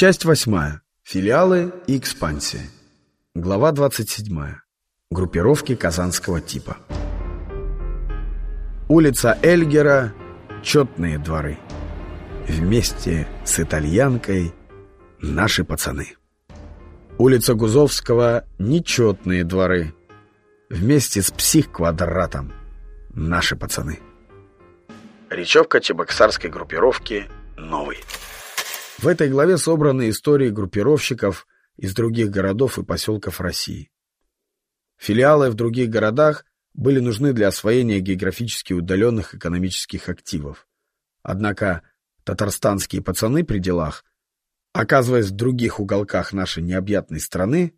Часть восьмая. Филиалы и экспансия. Глава 27. Группировки казанского типа. Улица Эльгера. Четные дворы. Вместе с итальянкой наши пацаны. Улица Гузовского. Нечетные дворы. Вместе с псих-квадратом наши пацаны. Речевка чебоксарской группировки «Новый». В этой главе собраны истории группировщиков из других городов и поселков России. Филиалы в других городах были нужны для освоения географически удаленных экономических активов. Однако татарстанские пацаны при делах, оказываясь в других уголках нашей необъятной страны,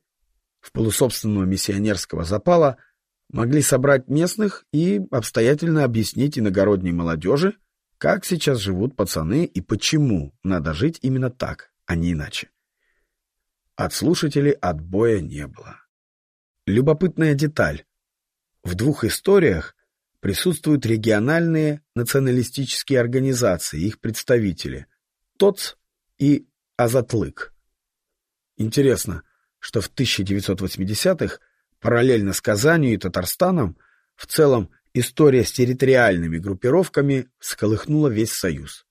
в полусобственного миссионерского запала, могли собрать местных и обстоятельно объяснить иногородней молодежи, как сейчас живут пацаны и почему надо жить именно так, а не иначе. От слушателей отбоя не было. Любопытная деталь. В двух историях присутствуют региональные националистические организации, их представители – ТОЦ и Азатлык. Интересно, что в 1980-х параллельно с Казанью и Татарстаном в целом история с территориальными группировками сколыхнула весь Союз.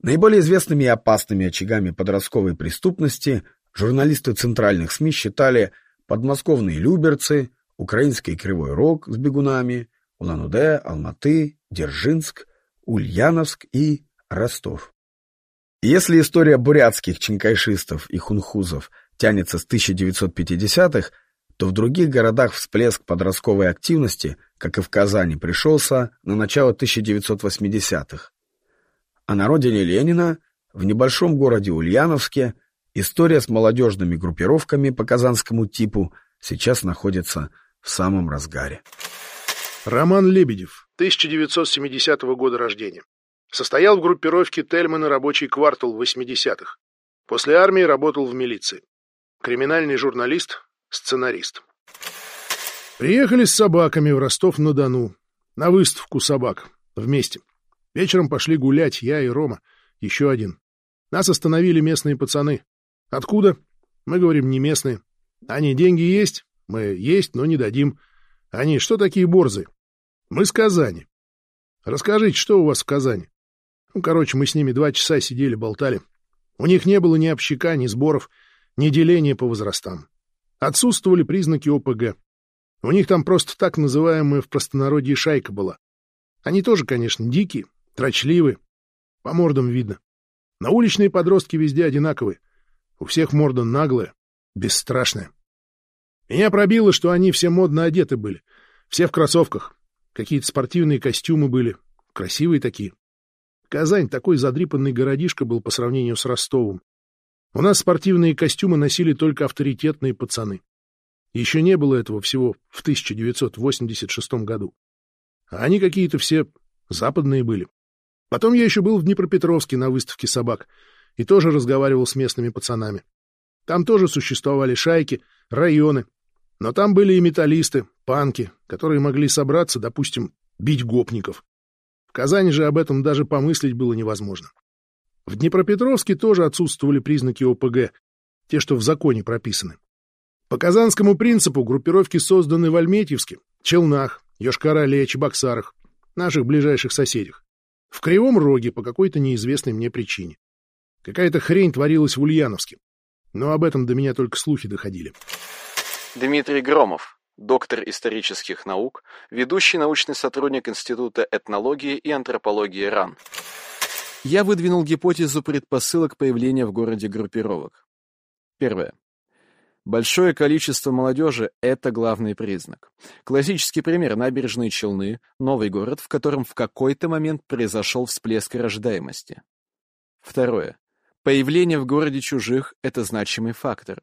Наиболее известными и опасными очагами подростковой преступности журналисты центральных СМИ считали подмосковные Люберцы, украинский Кривой Рог с бегунами, Улан-Удэ, Алматы, Дзержинск, Ульяновск и Ростов. если история бурятских чинкайшистов и хунхузов тянется с 1950-х, то в других городах всплеск подростковой активности, как и в Казани, пришелся на начало 1980-х. А на родине Ленина, в небольшом городе Ульяновске, история с молодежными группировками по казанскому типу сейчас находится в самом разгаре. Роман Лебедев, 1970 года рождения. Состоял в группировке Тельмана рабочий квартал 80-х. После армии работал в милиции. Криминальный журналист, Сценарист. Приехали с собаками в Ростов-на-Дону. На выставку собак. Вместе. Вечером пошли гулять я и Рома. Еще один. Нас остановили местные пацаны. Откуда? Мы говорим, не местные. Они деньги есть? Мы есть, но не дадим. Они что такие борзы? Мы с Казани. Расскажите, что у вас в Казани? Ну, короче, мы с ними два часа сидели, болтали. У них не было ни общака, ни сборов, ни деления по возрастам. Отсутствовали признаки ОПГ. У них там просто так называемая в простонародье шайка была. Они тоже, конечно, дикие, трочливые. По мордам видно. На уличные подростки везде одинаковые. У всех морда наглая, бесстрашная. Меня пробило, что они все модно одеты были. Все в кроссовках. Какие-то спортивные костюмы были. Красивые такие. Казань такой задрипанный городишко был по сравнению с Ростовом. У нас спортивные костюмы носили только авторитетные пацаны. Еще не было этого всего в 1986 году. А они какие-то все западные были. Потом я еще был в Днепропетровске на выставке собак и тоже разговаривал с местными пацанами. Там тоже существовали шайки, районы, но там были и металлисты, панки, которые могли собраться, допустим, бить гопников. В Казани же об этом даже помыслить было невозможно. В Днепропетровске тоже отсутствовали признаки ОПГ, те, что в законе прописаны. По казанскому принципу группировки созданы в Альметьевске, Челнах, Йошкар-Оле, Чебоксарах, наших ближайших соседях. В Кривом Роге по какой-то неизвестной мне причине. Какая-то хрень творилась в Ульяновске. Но об этом до меня только слухи доходили. Дмитрий Громов, доктор исторических наук, ведущий научный сотрудник Института этнологии и антропологии РАН я выдвинул гипотезу предпосылок появления в городе группировок. Первое. Большое количество молодежи – это главный признак. Классический пример – набережные Челны, новый город, в котором в какой-то момент произошел всплеск рождаемости. Второе. Появление в городе чужих – это значимый фактор.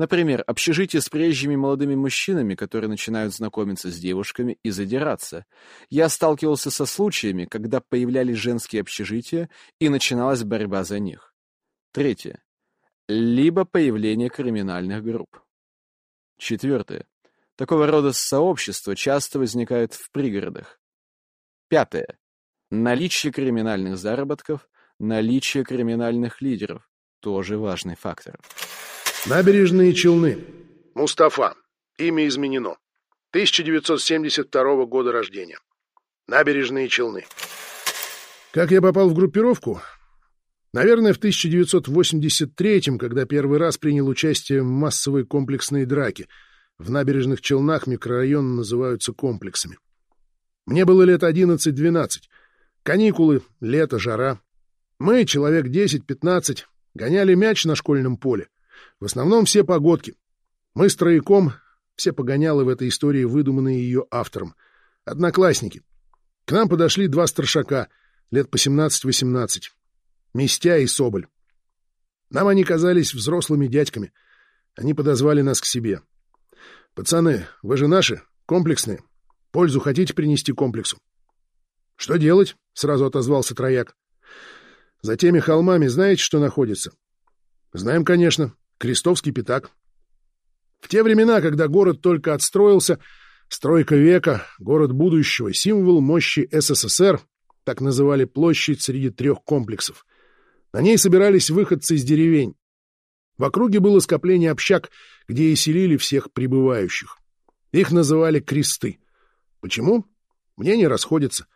Например, общежитие с приезжими молодыми мужчинами, которые начинают знакомиться с девушками и задираться. Я сталкивался со случаями, когда появлялись женские общежития и начиналась борьба за них. Третье. Либо появление криминальных групп. Четвертое. Такого рода сообщества часто возникают в пригородах. Пятое. Наличие криминальных заработков, наличие криминальных лидеров. тоже важный фактор. Набережные Челны. Мустафа. Имя изменено. 1972 года рождения. Набережные Челны. Как я попал в группировку? Наверное, в 1983 когда первый раз принял участие в массовой комплексной драке. В набережных Челнах микрорайоны называются комплексами. Мне было лет 11-12. Каникулы, лето, жара. Мы, человек 10-15, гоняли мяч на школьном поле. В основном все погодки. Мы с трояком, все погонялы в этой истории, выдуманные ее автором. Одноклассники. К нам подошли два старшака, лет по 17-18. Местя и Соболь. Нам они казались взрослыми дядьками. Они подозвали нас к себе. «Пацаны, вы же наши, комплексные. Пользу хотите принести комплексу?» «Что делать?» — сразу отозвался трояк. «За теми холмами знаете, что находится?» «Знаем, конечно. Крестовский пятак. В те времена, когда город только отстроился, стройка века, город будущего, символ мощи СССР, так называли площадь среди трех комплексов. На ней собирались выходцы из деревень. В округе было скопление общак, где и селили всех прибывающих. Их называли кресты. Почему? Мнения расходятся.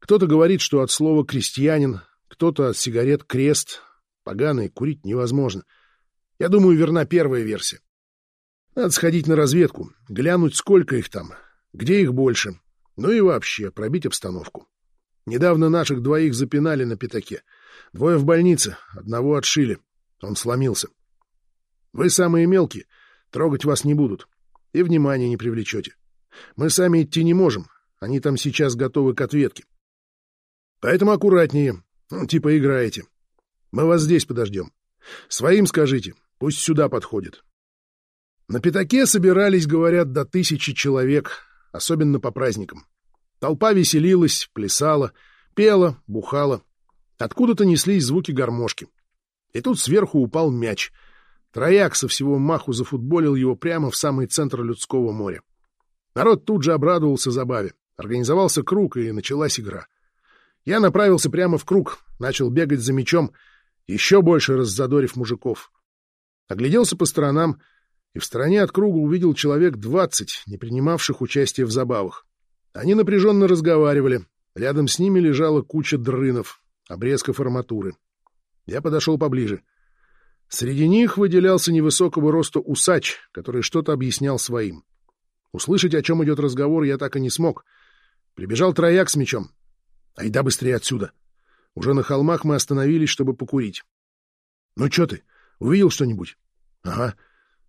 Кто-то говорит, что от слова «крестьянин», кто-то от сигарет «крест». Поганые курить невозможно — я думаю, верна первая версия. Надо сходить на разведку, глянуть, сколько их там, где их больше, ну и вообще пробить обстановку. Недавно наших двоих запинали на пятаке. Двое в больнице, одного отшили. Он сломился. Вы самые мелкие, трогать вас не будут. И внимания не привлечете. Мы сами идти не можем, они там сейчас готовы к ответке. Поэтому аккуратнее, ну, типа играете. Мы вас здесь подождем. Своим скажите, Пусть сюда подходит. На пятаке собирались, говорят, до тысячи человек, особенно по праздникам. Толпа веселилась, плясала, пела, бухала. Откуда-то неслись звуки гармошки. И тут сверху упал мяч. Трояк со всего маху зафутболил его прямо в самый центр людского моря. Народ тут же обрадовался забаве. Организовался круг, и началась игра. Я направился прямо в круг, начал бегать за мячом, еще больше раззадорив мужиков. Огляделся по сторонам и в стороне от круга увидел человек двадцать, не принимавших участия в забавах. Они напряженно разговаривали. Рядом с ними лежала куча дрынов, обрезков арматуры. Я подошел поближе. Среди них выделялся невысокого роста усач, который что-то объяснял своим. Услышать, о чем идет разговор, я так и не смог. Прибежал трояк с мечом. Айда быстрее отсюда. Уже на холмах мы остановились, чтобы покурить. — Ну, что ты? Увидел что-нибудь? — Ага.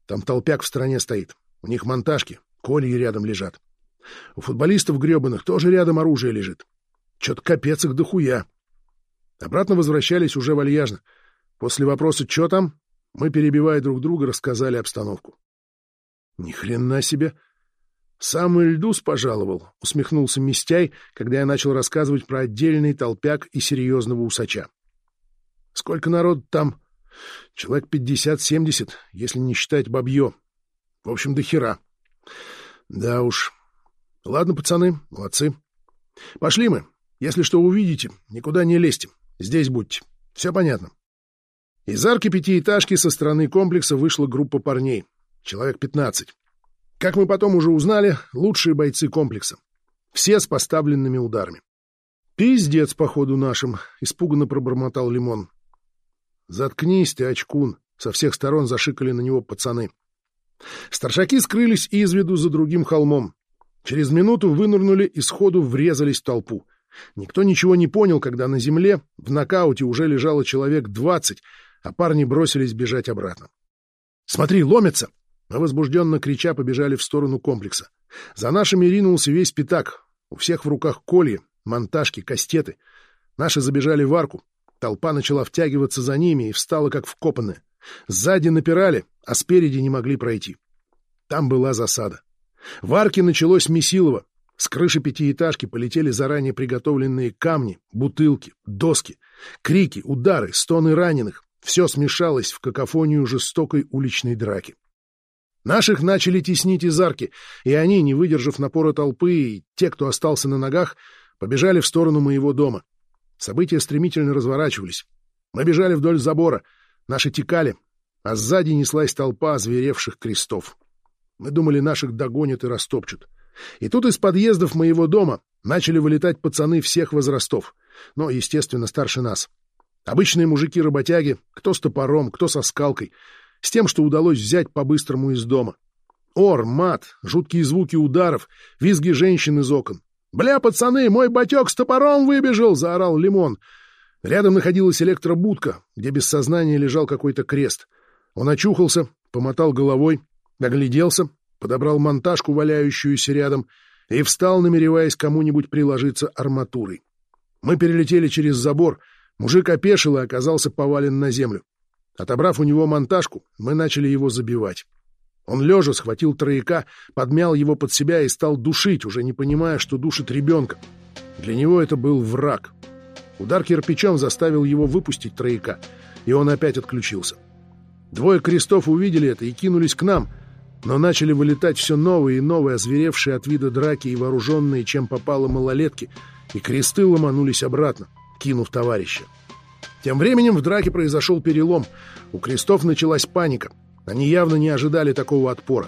Там толпяк в стороне стоит. У них монтажки, кольи рядом лежат. У футболистов гребаных тоже рядом оружие лежит. Чё-то капец их дохуя. Обратно возвращались уже вальяжно. После вопроса «Чё там?», мы, перебивая друг друга, рассказали обстановку. — Ни хрена себе! Сам Ильдус пожаловал, — усмехнулся Мистяй, когда я начал рассказывать про отдельный толпяк и серьезного усача. — Сколько народ там? Человек пятьдесят-семьдесят, если не считать бабье. В общем, до хера. Да уж. Ладно, пацаны, молодцы. Пошли мы. Если что увидите, никуда не лезьте. Здесь будьте. Все понятно. Из арки пятиэтажки со стороны комплекса вышла группа парней. Человек пятнадцать. Как мы потом уже узнали, лучшие бойцы комплекса. Все с поставленными ударами. «Пиздец, походу, нашим», — испуганно пробормотал Лимон. «Заткнись ты, очкун!» — со всех сторон зашикали на него пацаны. Старшаки скрылись из виду за другим холмом. Через минуту вынырнули и сходу врезались в толпу. Никто ничего не понял, когда на земле в нокауте уже лежало человек двадцать, а парни бросились бежать обратно. «Смотри, ломятся!» Мы возбужденно крича побежали в сторону комплекса. За нашими ринулся весь пятак. У всех в руках колья, монтажки, кастеты. Наши забежали в арку. Толпа начала втягиваться за ними и встала как вкопанная. Сзади напирали, а спереди не могли пройти. Там была засада. В арке началось месилово. С крыши пятиэтажки полетели заранее приготовленные камни, бутылки, доски. Крики, удары, стоны раненых. Все смешалось в какофонию жестокой уличной драки. Наших начали теснить из арки, и они, не выдержав напора толпы, и те, кто остался на ногах, побежали в сторону моего дома. События стремительно разворачивались. Мы бежали вдоль забора. Наши текали, а сзади неслась толпа озверевших крестов. Мы думали, наших догонят и растопчут. И тут из подъездов моего дома начали вылетать пацаны всех возрастов, но, естественно, старше нас. Обычные мужики-работяги, кто с топором, кто со скалкой, с тем, что удалось взять по-быстрому из дома. Ор, мат, жуткие звуки ударов, визги женщин из окон. «Бля, пацаны, мой батек с топором выбежал!» — заорал Лимон. Рядом находилась электробудка, где без сознания лежал какой-то крест. Он очухался, помотал головой, огляделся, подобрал монтажку, валяющуюся рядом, и встал, намереваясь кому-нибудь приложиться арматурой. Мы перелетели через забор, мужик опешил и оказался повален на землю. Отобрав у него монтажку, мы начали его забивать. Он лежа схватил трояка, подмял его под себя и стал душить, уже не понимая, что душит ребенка. Для него это был враг. Удар кирпичом заставил его выпустить трояка, и он опять отключился. Двое крестов увидели это и кинулись к нам, но начали вылетать все новые и новые, озверевшие от вида драки и вооруженные, чем попало малолетки, и кресты ломанулись обратно, кинув товарища. Тем временем в драке произошел перелом. У крестов началась паника. Они явно не ожидали такого отпора.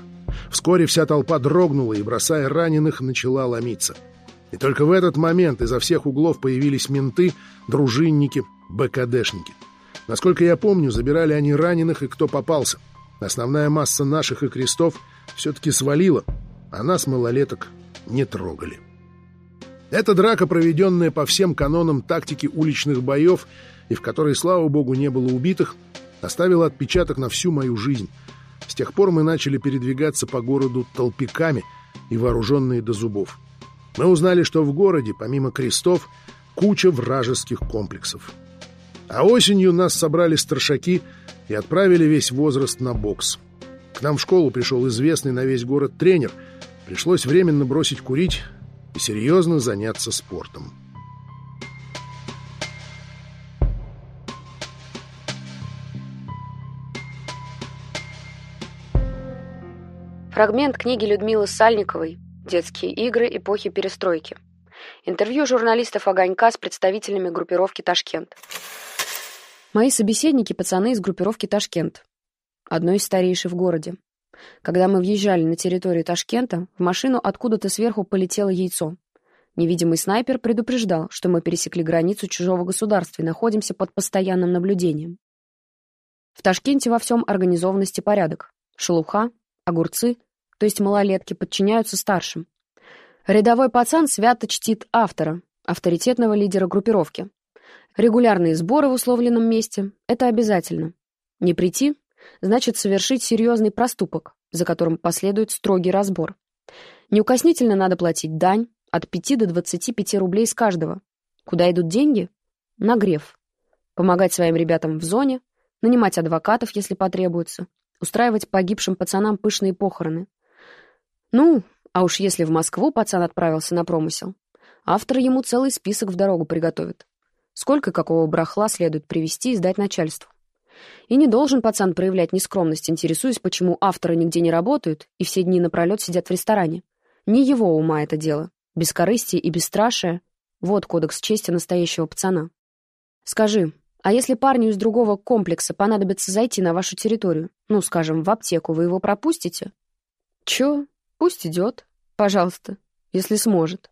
Вскоре вся толпа дрогнула и, бросая раненых, начала ломиться. И только в этот момент изо всех углов появились менты, дружинники, БКДшники. Насколько я помню, забирали они раненых и кто попался. Основная масса наших и крестов все-таки свалила, а нас, малолеток, не трогали. Эта драка, проведенная по всем канонам тактики уличных боев, и в которой, слава богу, не было убитых, оставила отпечаток на всю мою жизнь. С тех пор мы начали передвигаться по городу толпиками и вооруженные до зубов. Мы узнали, что в городе, помимо крестов, куча вражеских комплексов. А осенью нас собрали старшаки и отправили весь возраст на бокс. К нам в школу пришел известный на весь город тренер. Пришлось временно бросить курить и серьезно заняться спортом. Фрагмент книги Людмилы Сальниковой «Детские игры эпохи перестройки». Интервью журналистов «Огонька» с представителями группировки «Ташкент». Мои собеседники – пацаны из группировки «Ташкент», одной из старейших в городе. Когда мы въезжали на территорию Ташкента, в машину откуда-то сверху полетело яйцо. Невидимый снайпер предупреждал, что мы пересекли границу чужого государства и находимся под постоянным наблюдением. В Ташкенте во всем организованность и порядок. Шелуха, огурцы, то есть малолетки, подчиняются старшим. Рядовой пацан свято чтит автора, авторитетного лидера группировки. Регулярные сборы в условленном месте — это обязательно. Не прийти — значит совершить серьезный проступок, за которым последует строгий разбор. Неукоснительно надо платить дань от 5 до 25 рублей с каждого. Куда идут деньги? На греф. Помогать своим ребятам в зоне, нанимать адвокатов, если потребуется, устраивать погибшим пацанам пышные похороны. Ну, а уж если в Москву пацан отправился на промысел, автор ему целый список в дорогу приготовит. Сколько какого брахла следует привезти и сдать начальству. И не должен пацан проявлять нескромность, интересуясь, почему авторы нигде не работают и все дни напролет сидят в ресторане. Не его ума это дело. Бескорыстие и бесстрашие — вот кодекс чести настоящего пацана. Скажи, а если парню из другого комплекса понадобится зайти на вашу территорию, ну, скажем, в аптеку, вы его пропустите? Чё? Пусть идет. Пожалуйста, если сможет.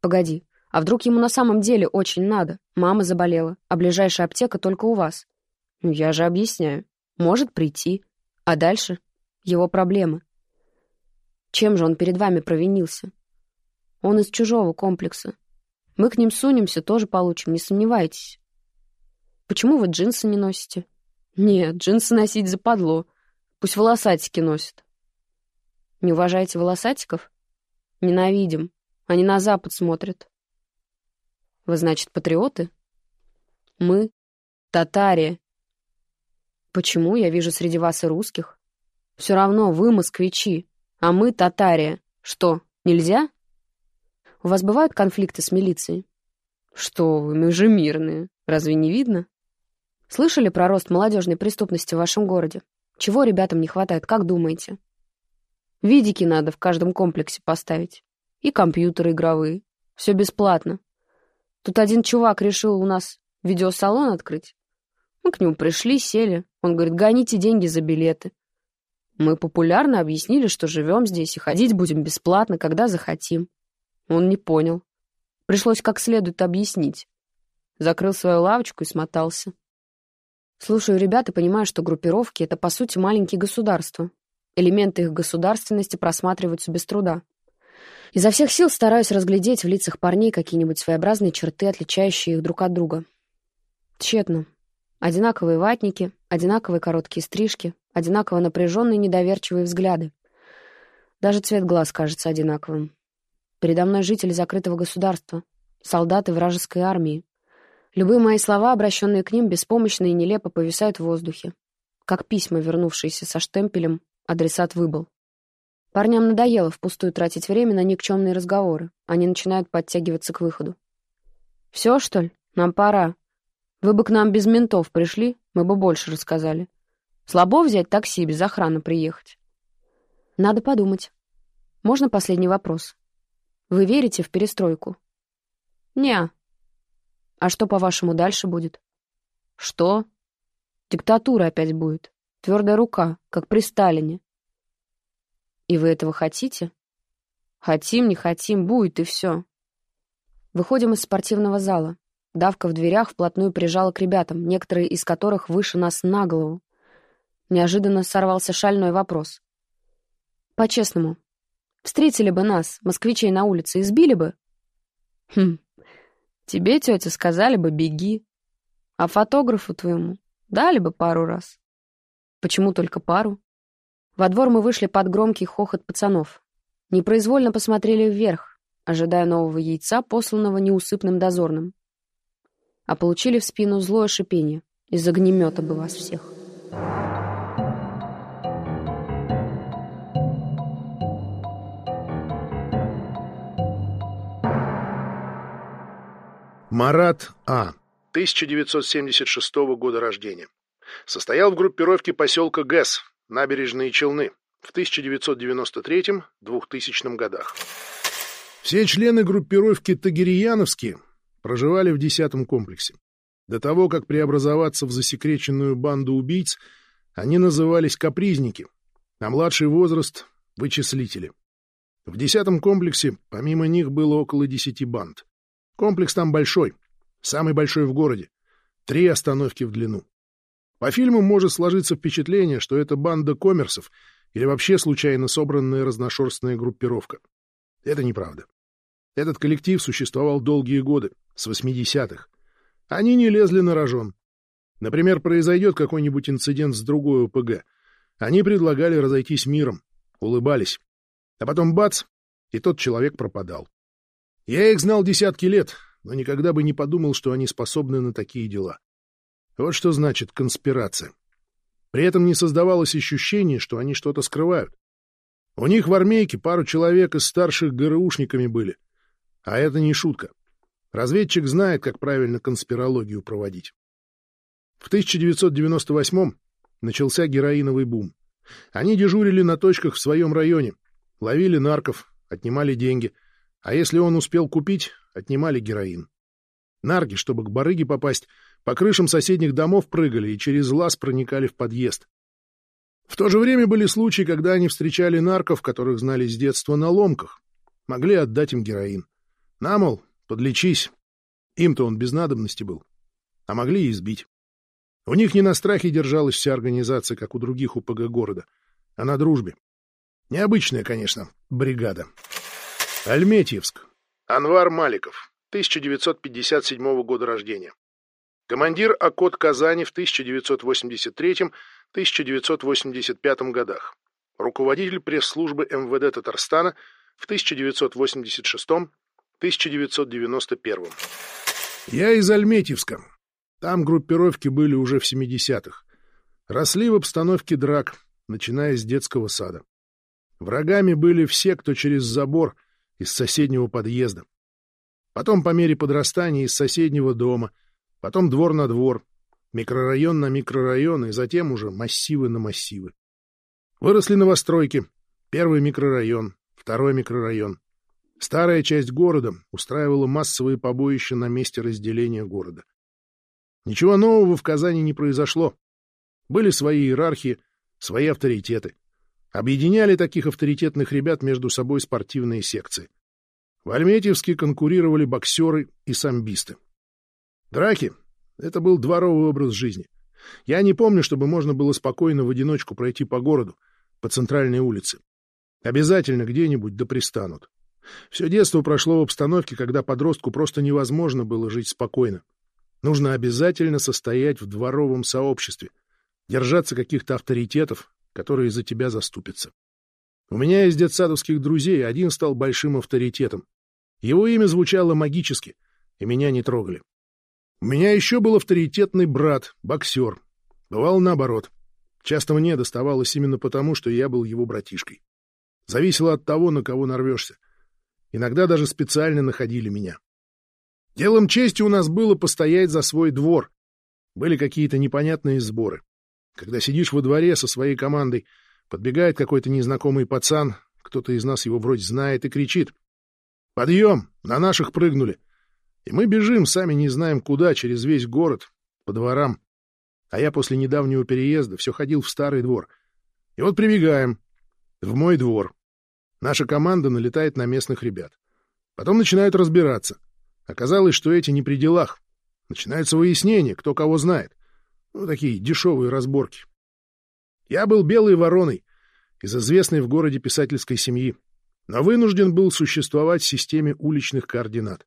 Погоди, а вдруг ему на самом деле очень надо? Мама заболела, а ближайшая аптека только у вас. Ну, я же объясняю. Может прийти. А дальше? Его проблемы. Чем же он перед вами провинился? Он из чужого комплекса. Мы к ним сунемся, тоже получим, не сомневайтесь. Почему вы джинсы не носите? Нет, джинсы носить западло. Пусть волосатики носят. Не уважаете волосатиков? Ненавидим. Они на запад смотрят. Вы, значит, патриоты? Мы — татаре. Почему я вижу среди вас и русских? Все равно вы москвичи, а мы татаре. Что, нельзя? У вас бывают конфликты с милицией? Что вы, мы же мирные. Разве не видно? Слышали про рост молодежной преступности в вашем городе? Чего ребятам не хватает, как думаете? Видики надо в каждом комплексе поставить. И компьютеры игровые. Все бесплатно. Тут один чувак решил у нас видеосалон открыть. Мы к нему пришли, сели. Он говорит, гоните деньги за билеты. Мы популярно объяснили, что живем здесь и ходить будем бесплатно, когда захотим. Он не понял. Пришлось как следует объяснить. Закрыл свою лавочку и смотался. Слушаю ребят и понимаю, что группировки — это, по сути, маленькие государства. Элементы их государственности просматриваются без труда. Изо всех сил стараюсь разглядеть в лицах парней какие-нибудь своеобразные черты, отличающие их друг от друга. Тщетно. Одинаковые ватники, одинаковые короткие стрижки, одинаково напряженные недоверчивые взгляды. Даже цвет глаз кажется одинаковым. Передо мной жители закрытого государства, солдаты вражеской армии. Любые мои слова, обращенные к ним, беспомощно и нелепо повисают в воздухе. Как письма, вернувшиеся со штемпелем, адресат выбыл. Парням надоело впустую тратить время на никчемные разговоры. Они начинают подтягиваться к выходу. «Все, что ли? Нам пора. Вы бы к нам без ментов пришли, мы бы больше рассказали. Слабо взять такси, без охраны приехать?» «Надо подумать. Можно последний вопрос? Вы верите в перестройку?» «Не. А что, по-вашему, дальше будет?» «Что?» «Диктатура опять будет. Твердая рука, как при Сталине. И вы этого хотите? Хотим, не хотим, будет и все. Выходим из спортивного зала. Давка в дверях вплотную прижала к ребятам, некоторые из которых выше нас на голову. Неожиданно сорвался шальной вопрос. По-честному, встретили бы нас, москвичей на улице, избили бы? Хм, тебе, тетя, сказали бы «беги». А фотографу твоему дали бы пару раз. Почему только пару? Во двор мы вышли под громкий хохот пацанов. Непроизвольно посмотрели вверх, ожидая нового яйца, посланного неусыпным дозорным. А получили в спину злое шипение. Из огнемета бы вас всех. Марат А. 1976 года рождения. Состоял в группировке поселка ГЭС, набережные Челны в 1993-2000 годах. Все члены группировки Тагирияновские проживали в 10 комплексе. До того, как преобразоваться в засекреченную банду убийц, они назывались капризники, а младший возраст — вычислители. В 10 комплексе помимо них было около 10 банд. Комплекс там большой, самый большой в городе, три остановки в длину. По фильму может сложиться впечатление, что это банда коммерсов или вообще случайно собранная разношерстная группировка. Это неправда. Этот коллектив существовал долгие годы, с 80-х. Они не лезли на рожон. Например, произойдет какой-нибудь инцидент с другой ОПГ. Они предлагали разойтись миром, улыбались. А потом бац, и тот человек пропадал. Я их знал десятки лет, но никогда бы не подумал, что они способны на такие дела. Вот что значит конспирация. При этом не создавалось ощущение, что они что-то скрывают. У них в армейке пару человек из старших ГРУшниками были. А это не шутка. Разведчик знает, как правильно конспирологию проводить. В 1998 начался героиновый бум. Они дежурили на точках в своем районе, ловили нарков, отнимали деньги, а если он успел купить, отнимали героин. Нарки, чтобы к барыге попасть, по крышам соседних домов прыгали и через лаз проникали в подъезд. В то же время были случаи, когда они встречали нарков, которых знали с детства на ломках. Могли отдать им героин. На, мол, подлечись. Им-то он без надобности был. А могли и избить. У них не на страхе держалась вся организация, как у других УПГ города, а на дружбе. Необычная, конечно, бригада. Альметьевск. Анвар Маликов, 1957 года рождения. Командир ОКОТ Казани в 1983-1985 годах. Руководитель пресс-службы МВД Татарстана в 1986-1991. Я из Альметьевска. Там группировки были уже в 70-х. Росли в обстановке драк, начиная с детского сада. Врагами были все, кто через забор из соседнего подъезда. Потом по мере подрастания из соседнего дома — потом двор на двор, микрорайон на микрорайон и затем уже массивы на массивы. Выросли новостройки, первый микрорайон, второй микрорайон. Старая часть города устраивала массовые побоища на месте разделения города. Ничего нового в Казани не произошло. Были свои иерархии, свои авторитеты. Объединяли таких авторитетных ребят между собой спортивные секции. В Альметьевске конкурировали боксеры и самбисты. Драки — это был дворовый образ жизни. Я не помню, чтобы можно было спокойно в одиночку пройти по городу, по центральной улице. Обязательно где-нибудь да пристанут. Все детство прошло в обстановке, когда подростку просто невозможно было жить спокойно. Нужно обязательно состоять в дворовом сообществе, держаться каких-то авторитетов, которые за тебя заступятся. У меня из детсадовских друзей один стал большим авторитетом. Его имя звучало магически, и меня не трогали. У меня еще был авторитетный брат, боксер. Бывало наоборот. Часто мне доставалось именно потому, что я был его братишкой. Зависело от того, на кого нарвешься. Иногда даже специально находили меня. Делом чести у нас было постоять за свой двор. Были какие-то непонятные сборы. Когда сидишь во дворе со своей командой, подбегает какой-то незнакомый пацан, кто-то из нас его вроде знает, и кричит. «Подъем! На наших прыгнули!» И мы бежим, сами не знаем куда, через весь город, по дворам. А я после недавнего переезда все ходил в старый двор. И вот прибегаем в мой двор. Наша команда налетает на местных ребят. Потом начинают разбираться. Оказалось, что эти не при делах. Начинается выяснение, кто кого знает. Ну, такие дешевые разборки. Я был белой вороной из известной в городе писательской семьи, но вынужден был существовать в системе уличных координат.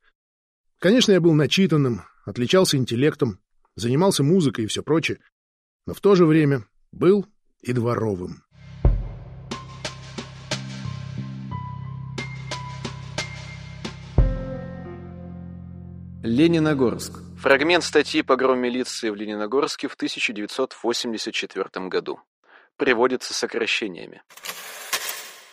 Конечно, я был начитанным, отличался интеллектом, занимался музыкой и все прочее, но в то же время был и дворовым. Лениногорск. Фрагмент статьи «Погром милиции в Лениногорске» в 1984 году. Приводится сокращениями.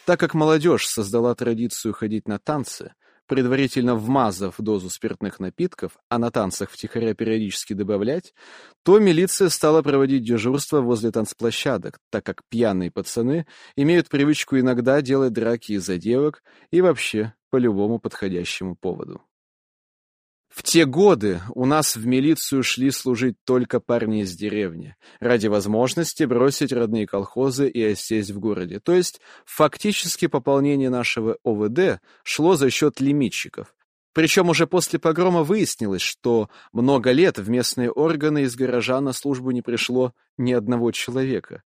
Так как молодежь создала традицию ходить на танцы, предварительно вмазав дозу спиртных напитков, а на танцах втихаря периодически добавлять, то милиция стала проводить дежурство возле танцплощадок, так как пьяные пацаны имеют привычку иногда делать драки из-за девок и вообще по любому подходящему поводу. В те годы у нас в милицию шли служить только парни из деревни, ради возможности бросить родные колхозы и осесть в городе. То есть фактически пополнение нашего ОВД шло за счет лимитчиков, причем уже после погрома выяснилось, что много лет в местные органы из гаража на службу не пришло ни одного человека.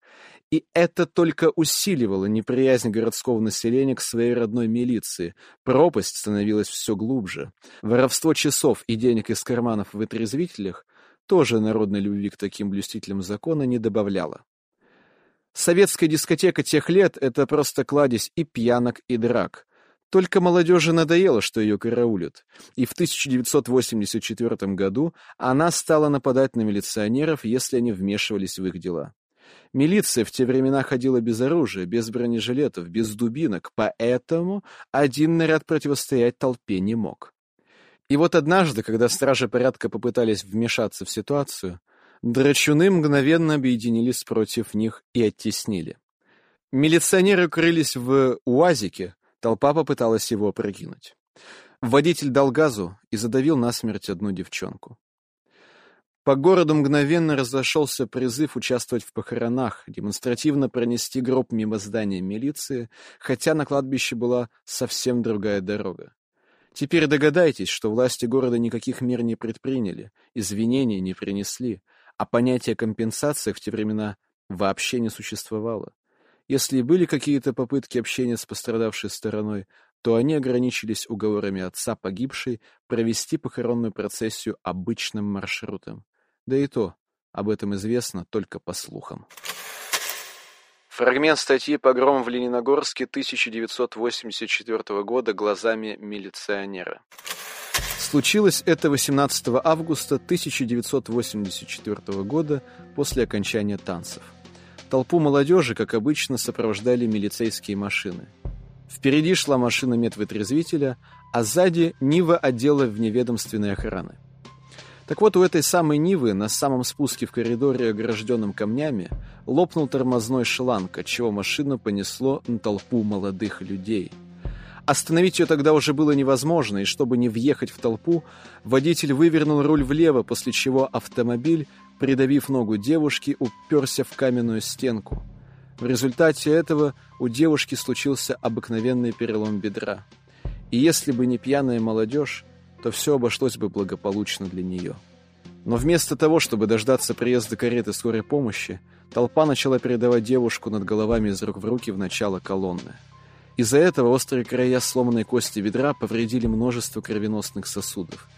И это только усиливало неприязнь городского населения к своей родной милиции. Пропасть становилась все глубже. Воровство часов и денег из карманов в вытрезвителях тоже народной любви к таким блюстителям закона не добавляло. Советская дискотека тех лет — это просто кладезь и пьянок, и драк — только молодежи надоело, что ее караулят, и в 1984 году она стала нападать на милиционеров, если они вмешивались в их дела. Милиция в те времена ходила без оружия, без бронежилетов, без дубинок, поэтому один наряд противостоять толпе не мог. И вот однажды, когда стражи порядка попытались вмешаться в ситуацию, драчуны мгновенно объединились против них и оттеснили. Милиционеры крылись в УАЗике, Толпа попыталась его опрокинуть. Водитель дал газу и задавил насмерть одну девчонку. По городу мгновенно разошелся призыв участвовать в похоронах, демонстративно пронести гроб мимо здания милиции, хотя на кладбище была совсем другая дорога. Теперь догадайтесь, что власти города никаких мер не предприняли, извинений не принесли, а понятие компенсации в те времена вообще не существовало. Если и были какие-то попытки общения с пострадавшей стороной, то они ограничились уговорами отца погибшей провести похоронную процессию обычным маршрутом. Да и то, об этом известно только по слухам. Фрагмент статьи «Погром в Лениногорске» 1984 года глазами милиционера. Случилось это 18 августа 1984 года после окончания танцев. Толпу молодежи, как обычно, сопровождали милицейские машины. Впереди шла машина медвытрезвителя, а сзади Нива отдела вневедомственной охраны. Так вот, у этой самой Нивы на самом спуске в коридоре, огражденном камнями, лопнул тормозной шланг, отчего машину понесло на толпу молодых людей. Остановить ее тогда уже было невозможно, и чтобы не въехать в толпу, водитель вывернул руль влево, после чего автомобиль, придавив ногу девушки, уперся в каменную стенку. В результате этого у девушки случился обыкновенный перелом бедра. И если бы не пьяная молодежь, то все обошлось бы благополучно для нее. Но вместо того, чтобы дождаться приезда кареты скорой помощи, толпа начала передавать девушку над головами из рук в руки в начало колонны. Из-за этого острые края сломанной кости бедра повредили множество кровеносных сосудов.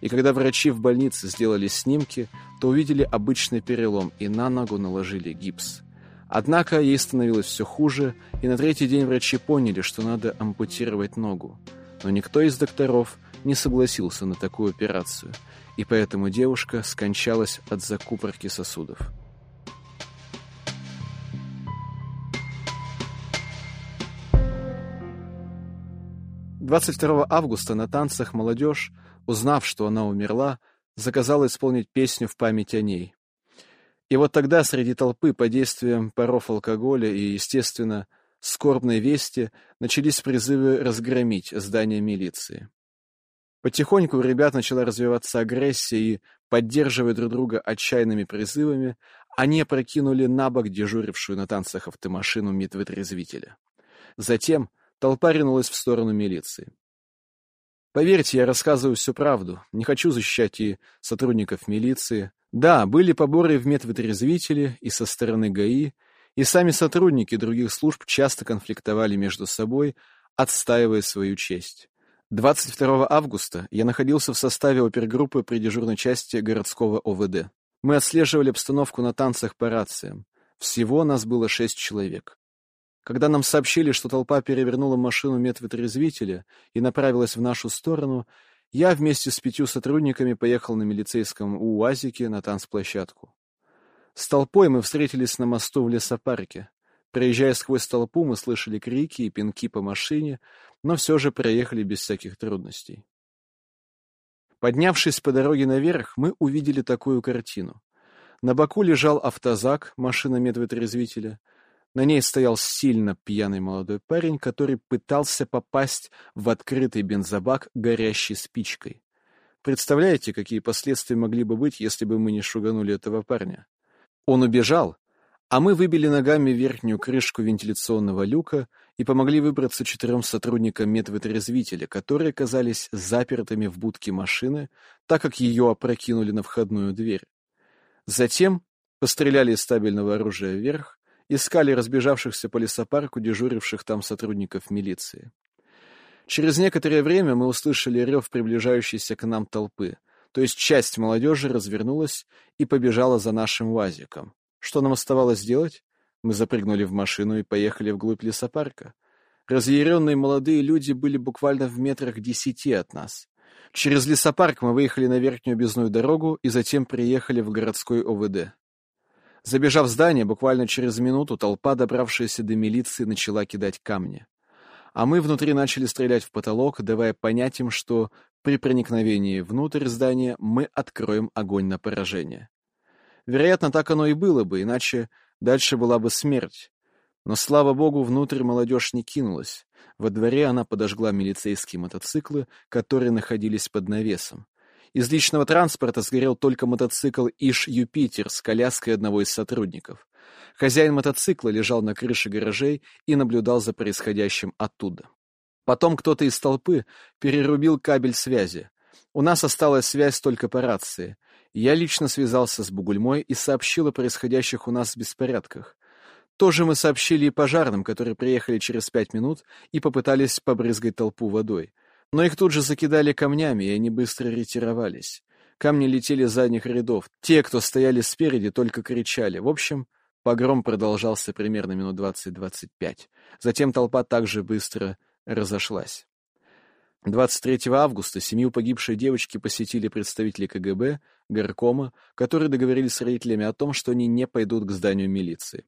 И когда врачи в больнице сделали снимки, то увидели обычный перелом и на ногу наложили гипс. Однако ей становилось все хуже, и на третий день врачи поняли, что надо ампутировать ногу. Но никто из докторов не согласился на такую операцию, и поэтому девушка скончалась от закупорки сосудов. 22 августа на танцах молодежь, узнав, что она умерла, заказала исполнить песню в память о ней. И вот тогда среди толпы под действием паров алкоголя и, естественно, скорбной вести начались призывы разгромить здание милиции. Потихоньку у ребят начала развиваться агрессия, и, поддерживая друг друга отчаянными призывами, они опрокинули на бок дежурившую на танцах автомашину медвытрезвителя. Затем Толпа ринулась в сторону милиции. Поверьте, я рассказываю всю правду. Не хочу защищать и сотрудников милиции. Да, были поборы в медвытрезвители и со стороны ГАИ, и сами сотрудники других служб часто конфликтовали между собой, отстаивая свою честь. 22 августа я находился в составе опергруппы при дежурной части городского ОВД. Мы отслеживали обстановку на танцах по рациям. Всего нас было шесть человек. Когда нам сообщили, что толпа перевернула машину медвытрезвителя и направилась в нашу сторону, я вместе с пятью сотрудниками поехал на милицейском УАЗике на танцплощадку. С толпой мы встретились на мосту в лесопарке. Проезжая сквозь толпу, мы слышали крики и пинки по машине, но все же проехали без всяких трудностей. Поднявшись по дороге наверх, мы увидели такую картину. На боку лежал автозак, машина медвытрезвителя — на ней стоял сильно пьяный молодой парень, который пытался попасть в открытый бензобак горящей спичкой. Представляете, какие последствия могли бы быть, если бы мы не шуганули этого парня? Он убежал, а мы выбили ногами верхнюю крышку вентиляционного люка и помогли выбраться четырем сотрудникам медвытрезвителя, которые оказались запертыми в будке машины, так как ее опрокинули на входную дверь. Затем постреляли из стабильного оружия вверх, искали разбежавшихся по лесопарку дежуривших там сотрудников милиции. Через некоторое время мы услышали рев приближающейся к нам толпы, то есть часть молодежи развернулась и побежала за нашим УАЗиком. Что нам оставалось делать? Мы запрыгнули в машину и поехали вглубь лесопарка. Разъяренные молодые люди были буквально в метрах десяти от нас. Через лесопарк мы выехали на верхнюю объездную дорогу и затем приехали в городской ОВД. Забежав в здание, буквально через минуту толпа, добравшаяся до милиции, начала кидать камни. А мы внутри начали стрелять в потолок, давая понять им, что при проникновении внутрь здания мы откроем огонь на поражение. Вероятно, так оно и было бы, иначе дальше была бы смерть. Но, слава богу, внутрь молодежь не кинулась. Во дворе она подожгла милицейские мотоциклы, которые находились под навесом. Из личного транспорта сгорел только мотоцикл «Иш Юпитер» с коляской одного из сотрудников. Хозяин мотоцикла лежал на крыше гаражей и наблюдал за происходящим оттуда. Потом кто-то из толпы перерубил кабель связи. У нас осталась связь только по рации. Я лично связался с Бугульмой и сообщил о происходящих у нас беспорядках. Тоже мы сообщили и пожарным, которые приехали через пять минут и попытались побрызгать толпу водой. Но их тут же закидали камнями, и они быстро ретировались. Камни летели с задних рядов. Те, кто стояли спереди, только кричали. В общем, погром продолжался примерно минут 20-25. Затем толпа также быстро разошлась. 23 августа семью погибшей девочки посетили представители КГБ, горкома, которые договорились с родителями о том, что они не пойдут к зданию милиции.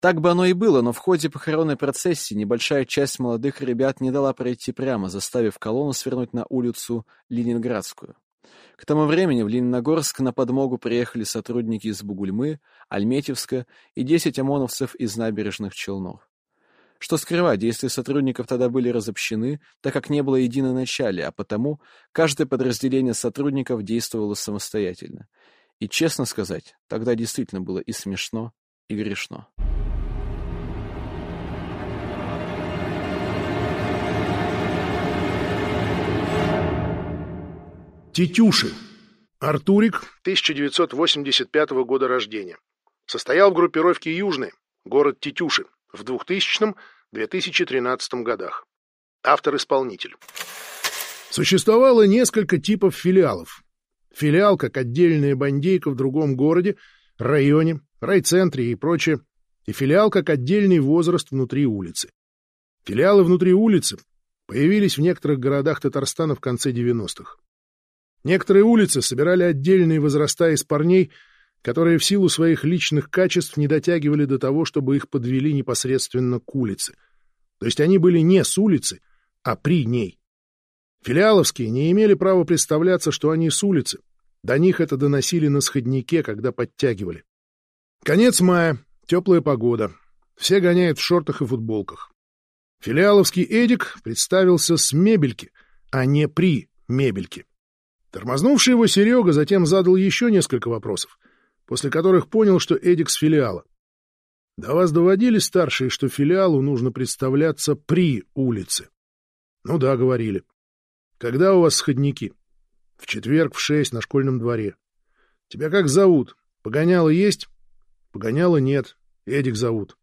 Так бы оно и было, но в ходе похоронной процессии небольшая часть молодых ребят не дала пройти прямо, заставив колонну свернуть на улицу Ленинградскую. К тому времени в Лениногорск на подмогу приехали сотрудники из Бугульмы, Альметьевска и 10 ОМОНовцев из набережных Челнов. Что скрывать, действия сотрудников тогда были разобщены, так как не было единой начали, а потому каждое подразделение сотрудников действовало самостоятельно. И, честно сказать, тогда действительно было и смешно, и грешно. Тетюши. Артурик, 1985 года рождения. Состоял в группировке «Южный», город Тетюши, в 2000-2013 годах. Автор-исполнитель. Существовало несколько типов филиалов. Филиал как отдельная бандейка в другом городе, районе, райцентре и прочее, и филиал как отдельный возраст внутри улицы. Филиалы внутри улицы появились в некоторых городах Татарстана в конце 90-х. Некоторые улицы собирали отдельные возраста из парней, которые в силу своих личных качеств не дотягивали до того, чтобы их подвели непосредственно к улице. То есть они были не с улицы, а при ней. Филиаловские не имели права представляться, что они с улицы. До них это доносили на сходнике, когда подтягивали. Конец мая, теплая погода. Все гоняют в шортах и футболках. Филиаловский Эдик представился с мебельки, а не при мебельке. Тормознувший его Серега затем задал еще несколько вопросов, после которых понял, что Эдик с филиала. До вас доводили старшие, что филиалу нужно представляться при улице? Ну да, говорили. Когда у вас сходники? В четверг в шесть на школьном дворе. Тебя как зовут? Погоняло есть? Погоняло нет. Эдик зовут.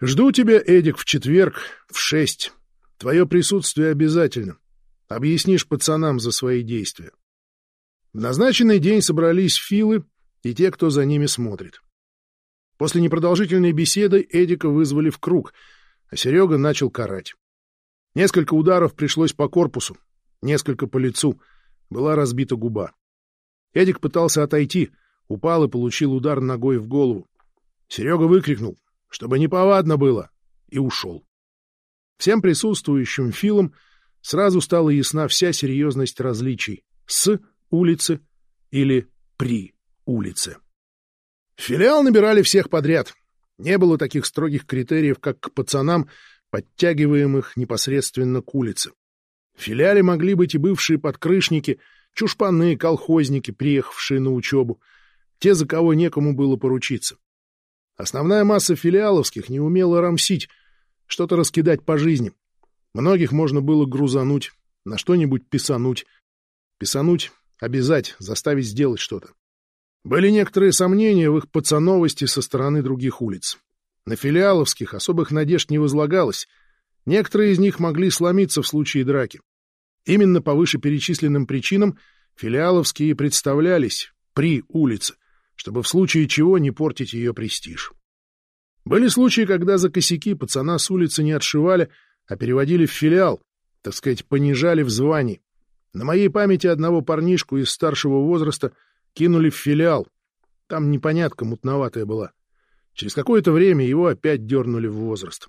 Жду тебя, Эдик, в четверг в шесть. Твое присутствие обязательно. Объяснишь пацанам за свои действия. В назначенный день собрались Филы и те, кто за ними смотрит. После непродолжительной беседы Эдика вызвали в круг, а Серега начал карать. Несколько ударов пришлось по корпусу, несколько по лицу, была разбита губа. Эдик пытался отойти, упал и получил удар ногой в голову. Серега выкрикнул, чтобы неповадно было, и ушел. Всем присутствующим Филам сразу стала ясна вся серьезность различий с улицы или при улице. В филиал набирали всех подряд. Не было таких строгих критериев, как к пацанам, подтягиваемых непосредственно к улице. В филиале могли быть и бывшие подкрышники, чушпаны, колхозники, приехавшие на учебу, те, за кого некому было поручиться. Основная масса филиаловских не умела рамсить, что-то раскидать по жизни. Многих можно было грузануть, на что-нибудь писануть. Писануть, обязать, заставить сделать что-то. Были некоторые сомнения в их пацановости со стороны других улиц. На филиаловских особых надежд не возлагалось. Некоторые из них могли сломиться в случае драки. Именно по вышеперечисленным причинам филиаловские представлялись при улице, чтобы в случае чего не портить ее престиж. Были случаи, когда за косяки пацана с улицы не отшивали, а переводили в филиал, так сказать, понижали в звании. На моей памяти одного парнишку из старшего возраста кинули в филиал. Там непонятка мутноватая была. Через какое-то время его опять дернули в возраст.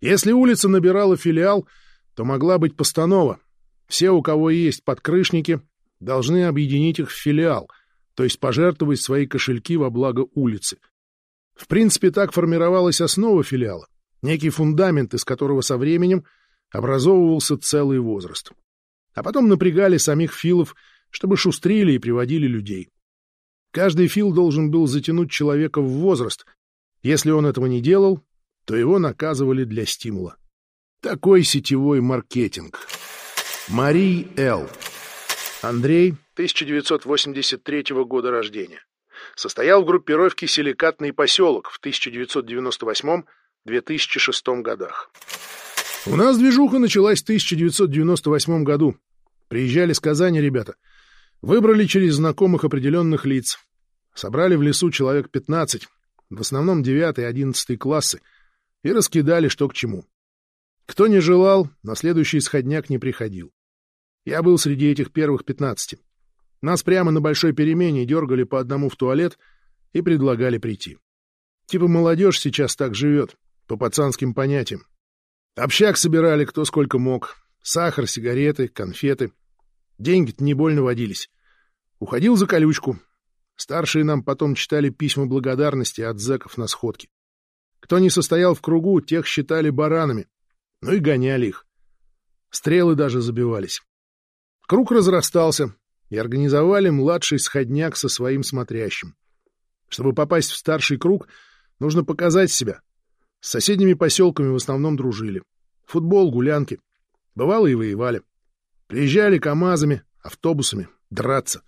Если улица набирала филиал, то могла быть постанова. Все, у кого есть подкрышники, должны объединить их в филиал, то есть пожертвовать свои кошельки во благо улицы. В принципе, так формировалась основа филиала некий фундамент, из которого со временем образовывался целый возраст. А потом напрягали самих филов, чтобы шустрили и приводили людей. Каждый фил должен был затянуть человека в возраст. Если он этого не делал, то его наказывали для стимула. Такой сетевой маркетинг. Марий Л. Андрей, 1983 года рождения. Состоял в группировке «Силикатный поселок» в 1998 2006 годах. У нас движуха началась в 1998 году. Приезжали с Казани ребята. Выбрали через знакомых определенных лиц. Собрали в лесу человек 15, в основном 9 и 11 классы, и раскидали что к чему. Кто не желал, на следующий исходняк не приходил. Я был среди этих первых 15. Нас прямо на большой перемене дергали по одному в туалет и предлагали прийти. Типа молодежь сейчас так живет по пацанским понятиям. Общак собирали кто сколько мог. Сахар, сигареты, конфеты. Деньги-то не больно водились. Уходил за колючку. Старшие нам потом читали письма благодарности от зэков на сходке. Кто не состоял в кругу, тех считали баранами. Ну и гоняли их. Стрелы даже забивались. Круг разрастался, и организовали младший сходняк со своим смотрящим. Чтобы попасть в старший круг, нужно показать себя. С соседними поселками в основном дружили. Футбол, гулянки. Бывало и воевали. Приезжали КАМАЗами, автобусами, драться.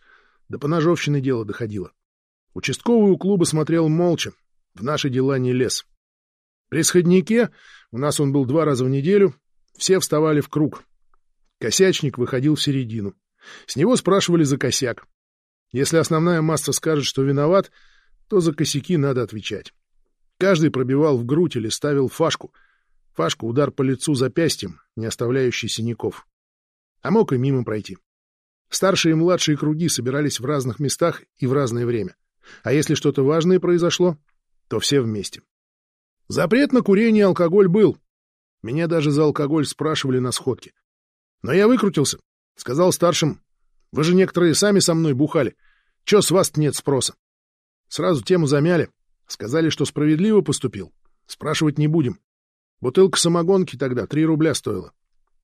До поножовщины дело доходило. Участковый у клуба смотрел молча, в наши дела не лез. При сходнике, у нас он был два раза в неделю, все вставали в круг. Косячник выходил в середину. С него спрашивали за косяк. Если основная масса скажет, что виноват, то за косяки надо отвечать. Каждый пробивал в грудь или ставил фашку. Фашка — удар по лицу запястьем, не оставляющий синяков. А мог и мимо пройти. Старшие и младшие круги собирались в разных местах и в разное время. А если что-то важное произошло, то все вместе. Запрет на курение и алкоголь был. Меня даже за алкоголь спрашивали на сходке. Но я выкрутился. Сказал старшим, вы же некоторые сами со мной бухали. Чё с вас нет спроса? Сразу тему замяли. Сказали, что справедливо поступил. Спрашивать не будем. Бутылка самогонки тогда три рубля стоила.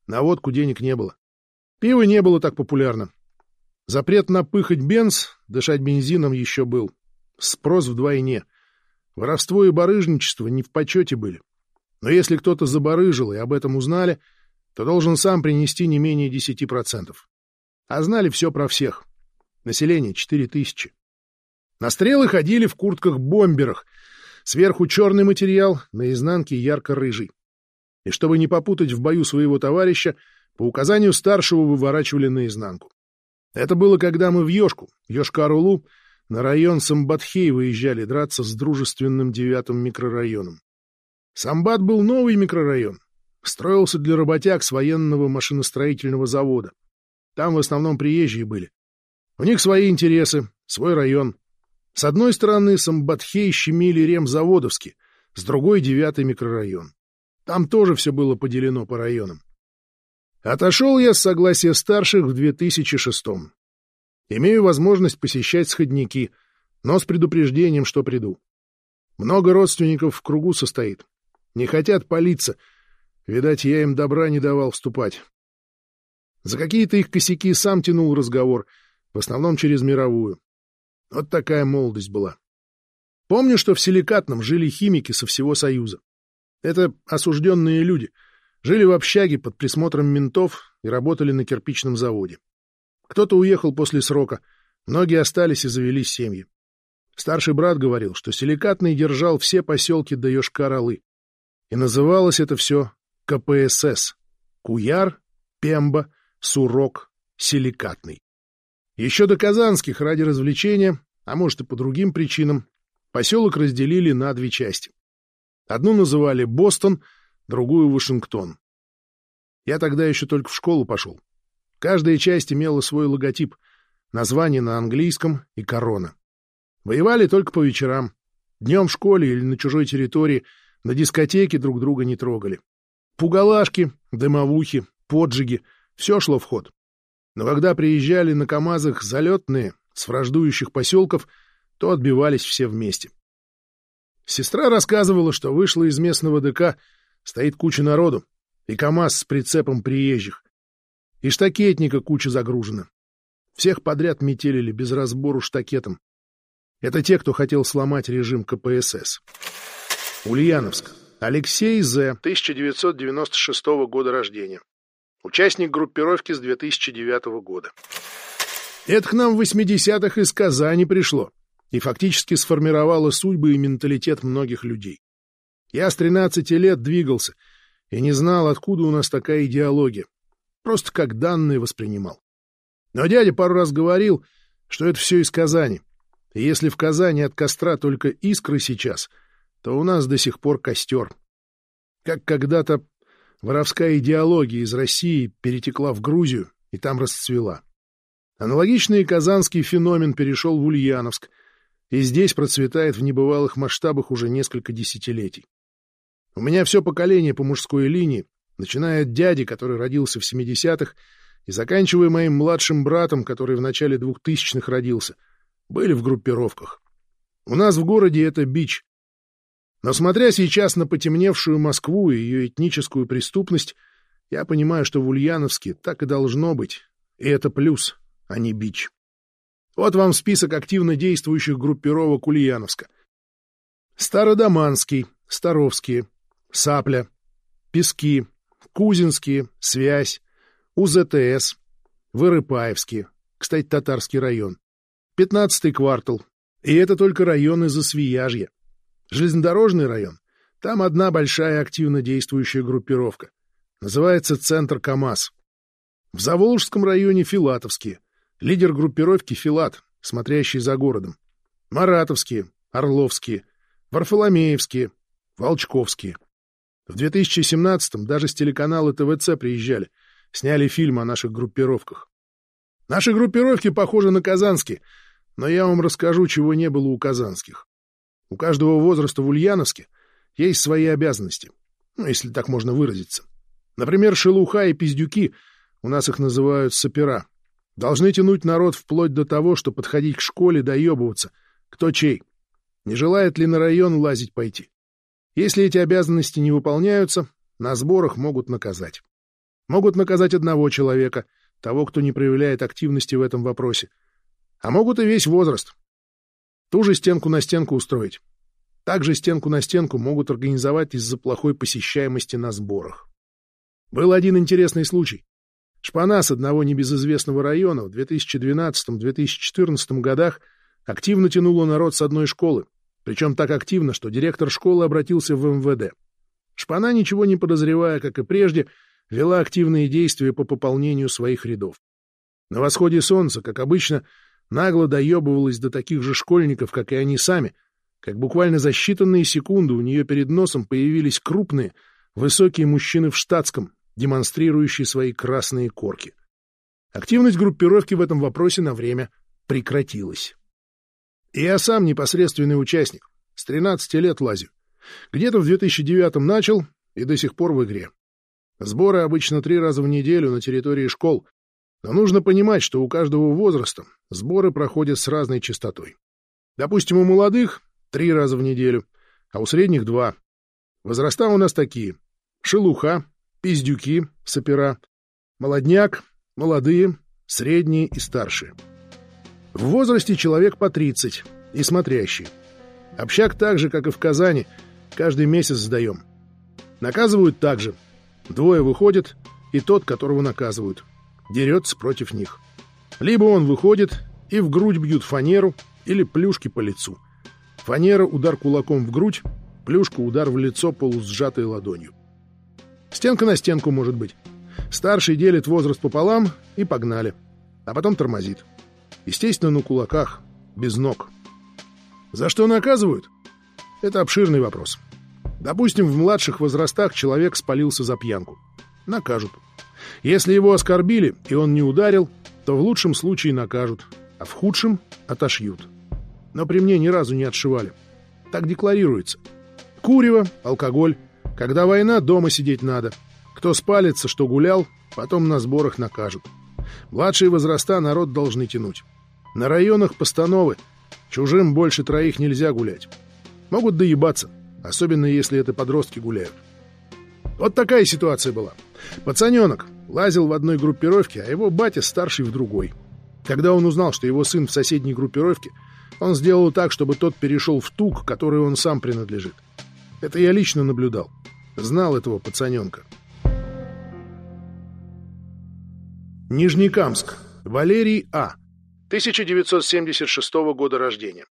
На водку денег не было. Пиво не было так популярно. Запрет на пыхать бенз, дышать бензином еще был. Спрос вдвойне. Воровство и барыжничество не в почете были. Но если кто-то забарыжил и об этом узнали, то должен сам принести не менее 10%. А знали все про всех. Население 4 тысячи. На стрелы ходили в куртках-бомберах. Сверху черный материал, на изнанке ярко-рыжий. И чтобы не попутать в бою своего товарища, по указанию старшего выворачивали наизнанку. Это было, когда мы в Ёшку, Ёшкар-Улу, на район Самбатхей выезжали драться с дружественным девятым микрорайоном. Самбат был новый микрорайон. Строился для работяг с военного машиностроительного завода. Там в основном приезжие были. У них свои интересы, свой район. С одной стороны Самбатхей щемили Ремзаводовски, с другой — девятый микрорайон. Там тоже все было поделено по районам. Отошел я с согласия старших в 2006-м. Имею возможность посещать сходники, но с предупреждением, что приду. Много родственников в кругу состоит. Не хотят палиться. Видать, я им добра не давал вступать. За какие-то их косяки сам тянул разговор, в основном через мировую. Вот такая молодость была. Помню, что в Силикатном жили химики со всего Союза. Это осужденные люди — Жили в общаге под присмотром ментов и работали на кирпичном заводе. Кто-то уехал после срока, многие остались и завели семьи. Старший брат говорил, что Силикатный держал все поселки до Йошкар-Олы. И называлось это все КПСС — Куяр, Пемба, Сурок, Силикатный. Еще до Казанских ради развлечения, а может и по другим причинам, поселок разделили на две части. Одну называли Бостон — другую — Вашингтон. Я тогда еще только в школу пошел. Каждая часть имела свой логотип, название на английском и корона. Воевали только по вечерам. Днем в школе или на чужой территории на дискотеке друг друга не трогали. Пугалашки, дымовухи, поджиги — все шло в ход. Но когда приезжали на КАМАЗах залетные с враждующих поселков, то отбивались все вместе. Сестра рассказывала, что вышла из местного ДК Стоит куча народу, и КамАЗ с прицепом приезжих. И штакетника куча загружена. Всех подряд метелили без разбору штакетом. Это те, кто хотел сломать режим КПСС. Ульяновск. Алексей З. 1996 года рождения. Участник группировки с 2009 года. Это к нам в 80-х из Казани пришло и фактически сформировало судьбы и менталитет многих людей. Я с 13 лет двигался и не знал, откуда у нас такая идеология. Просто как данные воспринимал. Но дядя пару раз говорил, что это все из Казани. И если в Казани от костра только искры сейчас, то у нас до сих пор костер. Как когда-то воровская идеология из России перетекла в Грузию и там расцвела. Аналогичный казанский феномен перешел в Ульяновск, и здесь процветает в небывалых масштабах уже несколько десятилетий. У меня все поколение по мужской линии, начиная от дяди, который родился в 70-х, и заканчивая моим младшим братом, который в начале 2000-х родился, были в группировках. У нас в городе это бич. Но смотря сейчас на потемневшую Москву и ее этническую преступность, я понимаю, что в Ульяновске так и должно быть. И это плюс, а не бич. Вот вам список активно действующих группировок Ульяновска. Стародоманский, Старовские, Сапля, Пески, Кузинские, Связь, УЗТС, Вырыпаевские, кстати, татарский район, Пятнадцатый квартал, и это только районы Засвияжья. Железнодорожный район, там одна большая активно действующая группировка. Называется Центр КАМАЗ. В Заволжском районе Филатовские. Лидер группировки Филат, смотрящий за городом. Маратовские, Орловские, Варфоломеевские, Волчковские. В 2017-м даже с телеканала ТВЦ приезжали, сняли фильм о наших группировках. Наши группировки похожи на казанские, но я вам расскажу, чего не было у казанских. У каждого возраста в Ульяновске есть свои обязанности, ну, если так можно выразиться. Например, шелуха и пиздюки, у нас их называют сапера, должны тянуть народ вплоть до того, что подходить к школе доебываться, кто чей. Не желает ли на район лазить пойти? Если эти обязанности не выполняются, на сборах могут наказать. Могут наказать одного человека, того, кто не проявляет активности в этом вопросе. А могут и весь возраст. Ту же стенку на стенку устроить. Также стенку на стенку могут организовать из-за плохой посещаемости на сборах. Был один интересный случай. Шпана с одного небезызвестного района в 2012-2014 годах активно тянула народ с одной школы, причем так активно, что директор школы обратился в МВД. Шпана, ничего не подозревая, как и прежде, вела активные действия по пополнению своих рядов. На восходе солнца, как обычно, нагло доебывалась до таких же школьников, как и они сами, как буквально за считанные секунды у нее перед носом появились крупные, высокие мужчины в штатском, демонстрирующие свои красные корки. Активность группировки в этом вопросе на время прекратилась. И я сам непосредственный участник. С 13 лет лазю. Где-то в 2009 начал и до сих пор в игре. Сборы обычно три раза в неделю на территории школ. Но нужно понимать, что у каждого возраста сборы проходят с разной частотой. Допустим, у молодых — три раза в неделю, а у средних — два. Возраста у нас такие. Шелуха, пиздюки, сапера, молодняк, молодые, средние и старшие. В возрасте человек по 30 и смотрящий. Общак так же, как и в Казани, каждый месяц сдаем. Наказывают так же. Двое выходят, и тот, которого наказывают, дерется против них. Либо он выходит и в грудь бьют фанеру или плюшки по лицу. Фанера — удар кулаком в грудь, плюшка — удар в лицо полусжатой ладонью. Стенка на стенку может быть. Старший делит возраст пополам и погнали. А потом тормозит. Естественно, на кулаках, без ног. За что наказывают? Это обширный вопрос. Допустим, в младших возрастах человек спалился за пьянку. Накажут. Если его оскорбили, и он не ударил, то в лучшем случае накажут, а в худшем — отошьют. Но при мне ни разу не отшивали. Так декларируется. Курево, алкоголь. Когда война, дома сидеть надо. Кто спалится, что гулял, потом на сборах накажут. Младшие возраста народ должны тянуть. На районах постановы. Чужим больше троих нельзя гулять. Могут доебаться, особенно если это подростки гуляют. Вот такая ситуация была. Пацаненок лазил в одной группировке, а его батя старший в другой. Когда он узнал, что его сын в соседней группировке, он сделал так, чтобы тот перешел в тук, который он сам принадлежит. Это я лично наблюдал. Знал этого пацаненка. Нижнекамск. Валерий А. 1976 года рождения.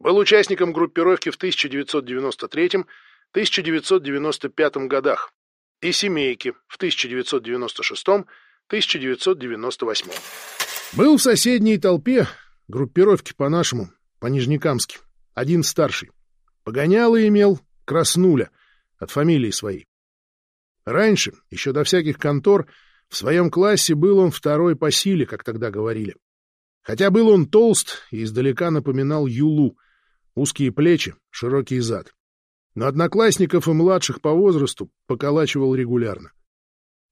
Был участником группировки в 1993-1995 годах и семейки в 1996-1998. Был в соседней толпе группировки по-нашему, по-нижнекамски, один старший. Погоняло имел Краснуля от фамилии своей. Раньше, еще до всяких контор, в своем классе был он второй по силе, как тогда говорили. Хотя был он толст и издалека напоминал Юлу, узкие плечи, широкий зад. Но одноклассников и младших по возрасту поколачивал регулярно.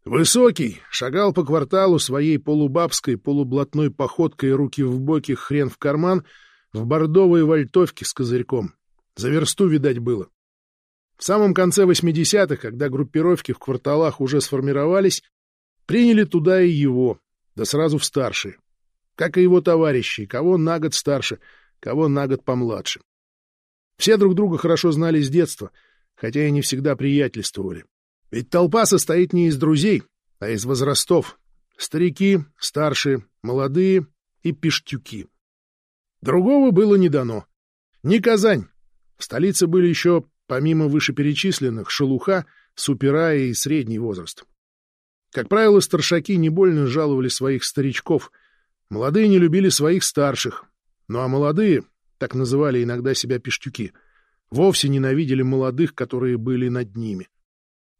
Высокий, шагал по кварталу своей полубабской, полублатной походкой руки в боки, хрен в карман, в бордовой вальтовке с козырьком. За версту, видать, было. В самом конце 80-х, когда группировки в кварталах уже сформировались, приняли туда и его, да сразу в старшие. Как и его товарищи, кого на год старше, кого на год помладше. Все друг друга хорошо знали с детства, хотя и не всегда приятельствовали. Ведь толпа состоит не из друзей, а из возрастов. Старики, старшие, молодые и пиштюки. Другого было не дано. Не Казань. В столице были еще, помимо вышеперечисленных, шелуха, супера и средний возраст. Как правило, старшаки не больно жаловали своих старичков. Молодые не любили своих старших. Ну а молодые, так называли иногда себя пиштюки, вовсе ненавидели молодых, которые были над ними.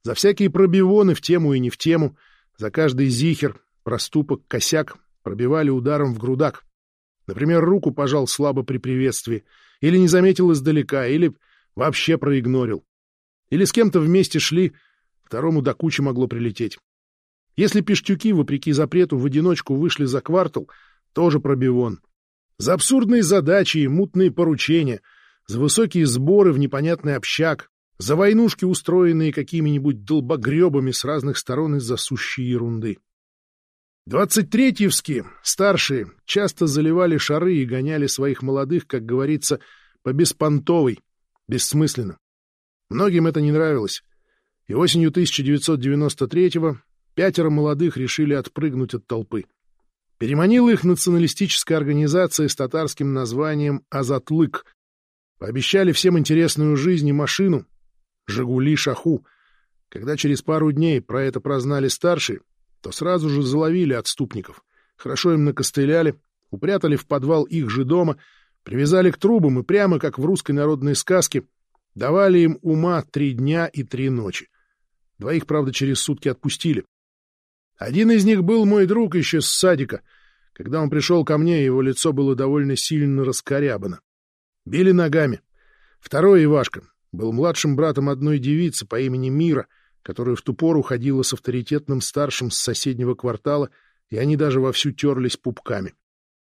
За всякие пробивоны в тему и не в тему, за каждый зихер, проступок, косяк пробивали ударом в грудак. Например, руку пожал слабо при приветствии, или не заметил издалека, или вообще проигнорил. Или с кем-то вместе шли, второму до кучи могло прилететь. Если пиштюки, вопреки запрету, в одиночку вышли за квартал, тоже пробивон. За абсурдные задачи и мутные поручения, за высокие сборы в непонятный общак, за войнушки, устроенные какими-нибудь долбогребами с разных сторон из-за сущей ерунды. Двадцать третьевские, старшие, часто заливали шары и гоняли своих молодых, как говорится, по беспонтовой, бессмысленно. Многим это не нравилось, и осенью 1993-го пятеро молодых решили отпрыгнуть от толпы. Переманила их националистическая организация с татарским названием «Азатлык». Пообещали всем интересную жизнь и машину — «Жигули Шаху». Когда через пару дней про это прознали старшие, то сразу же заловили отступников, хорошо им накостыляли, упрятали в подвал их же дома, привязали к трубам и прямо, как в русской народной сказке, давали им ума три дня и три ночи. Двоих, правда, через сутки отпустили. Один из них был мой друг еще с садика. Когда он пришел ко мне, его лицо было довольно сильно раскорябано. Били ногами. Второй, Ивашка, был младшим братом одной девицы по имени Мира — которая в ту пору ходила с авторитетным старшим с соседнего квартала, и они даже вовсю терлись пупками.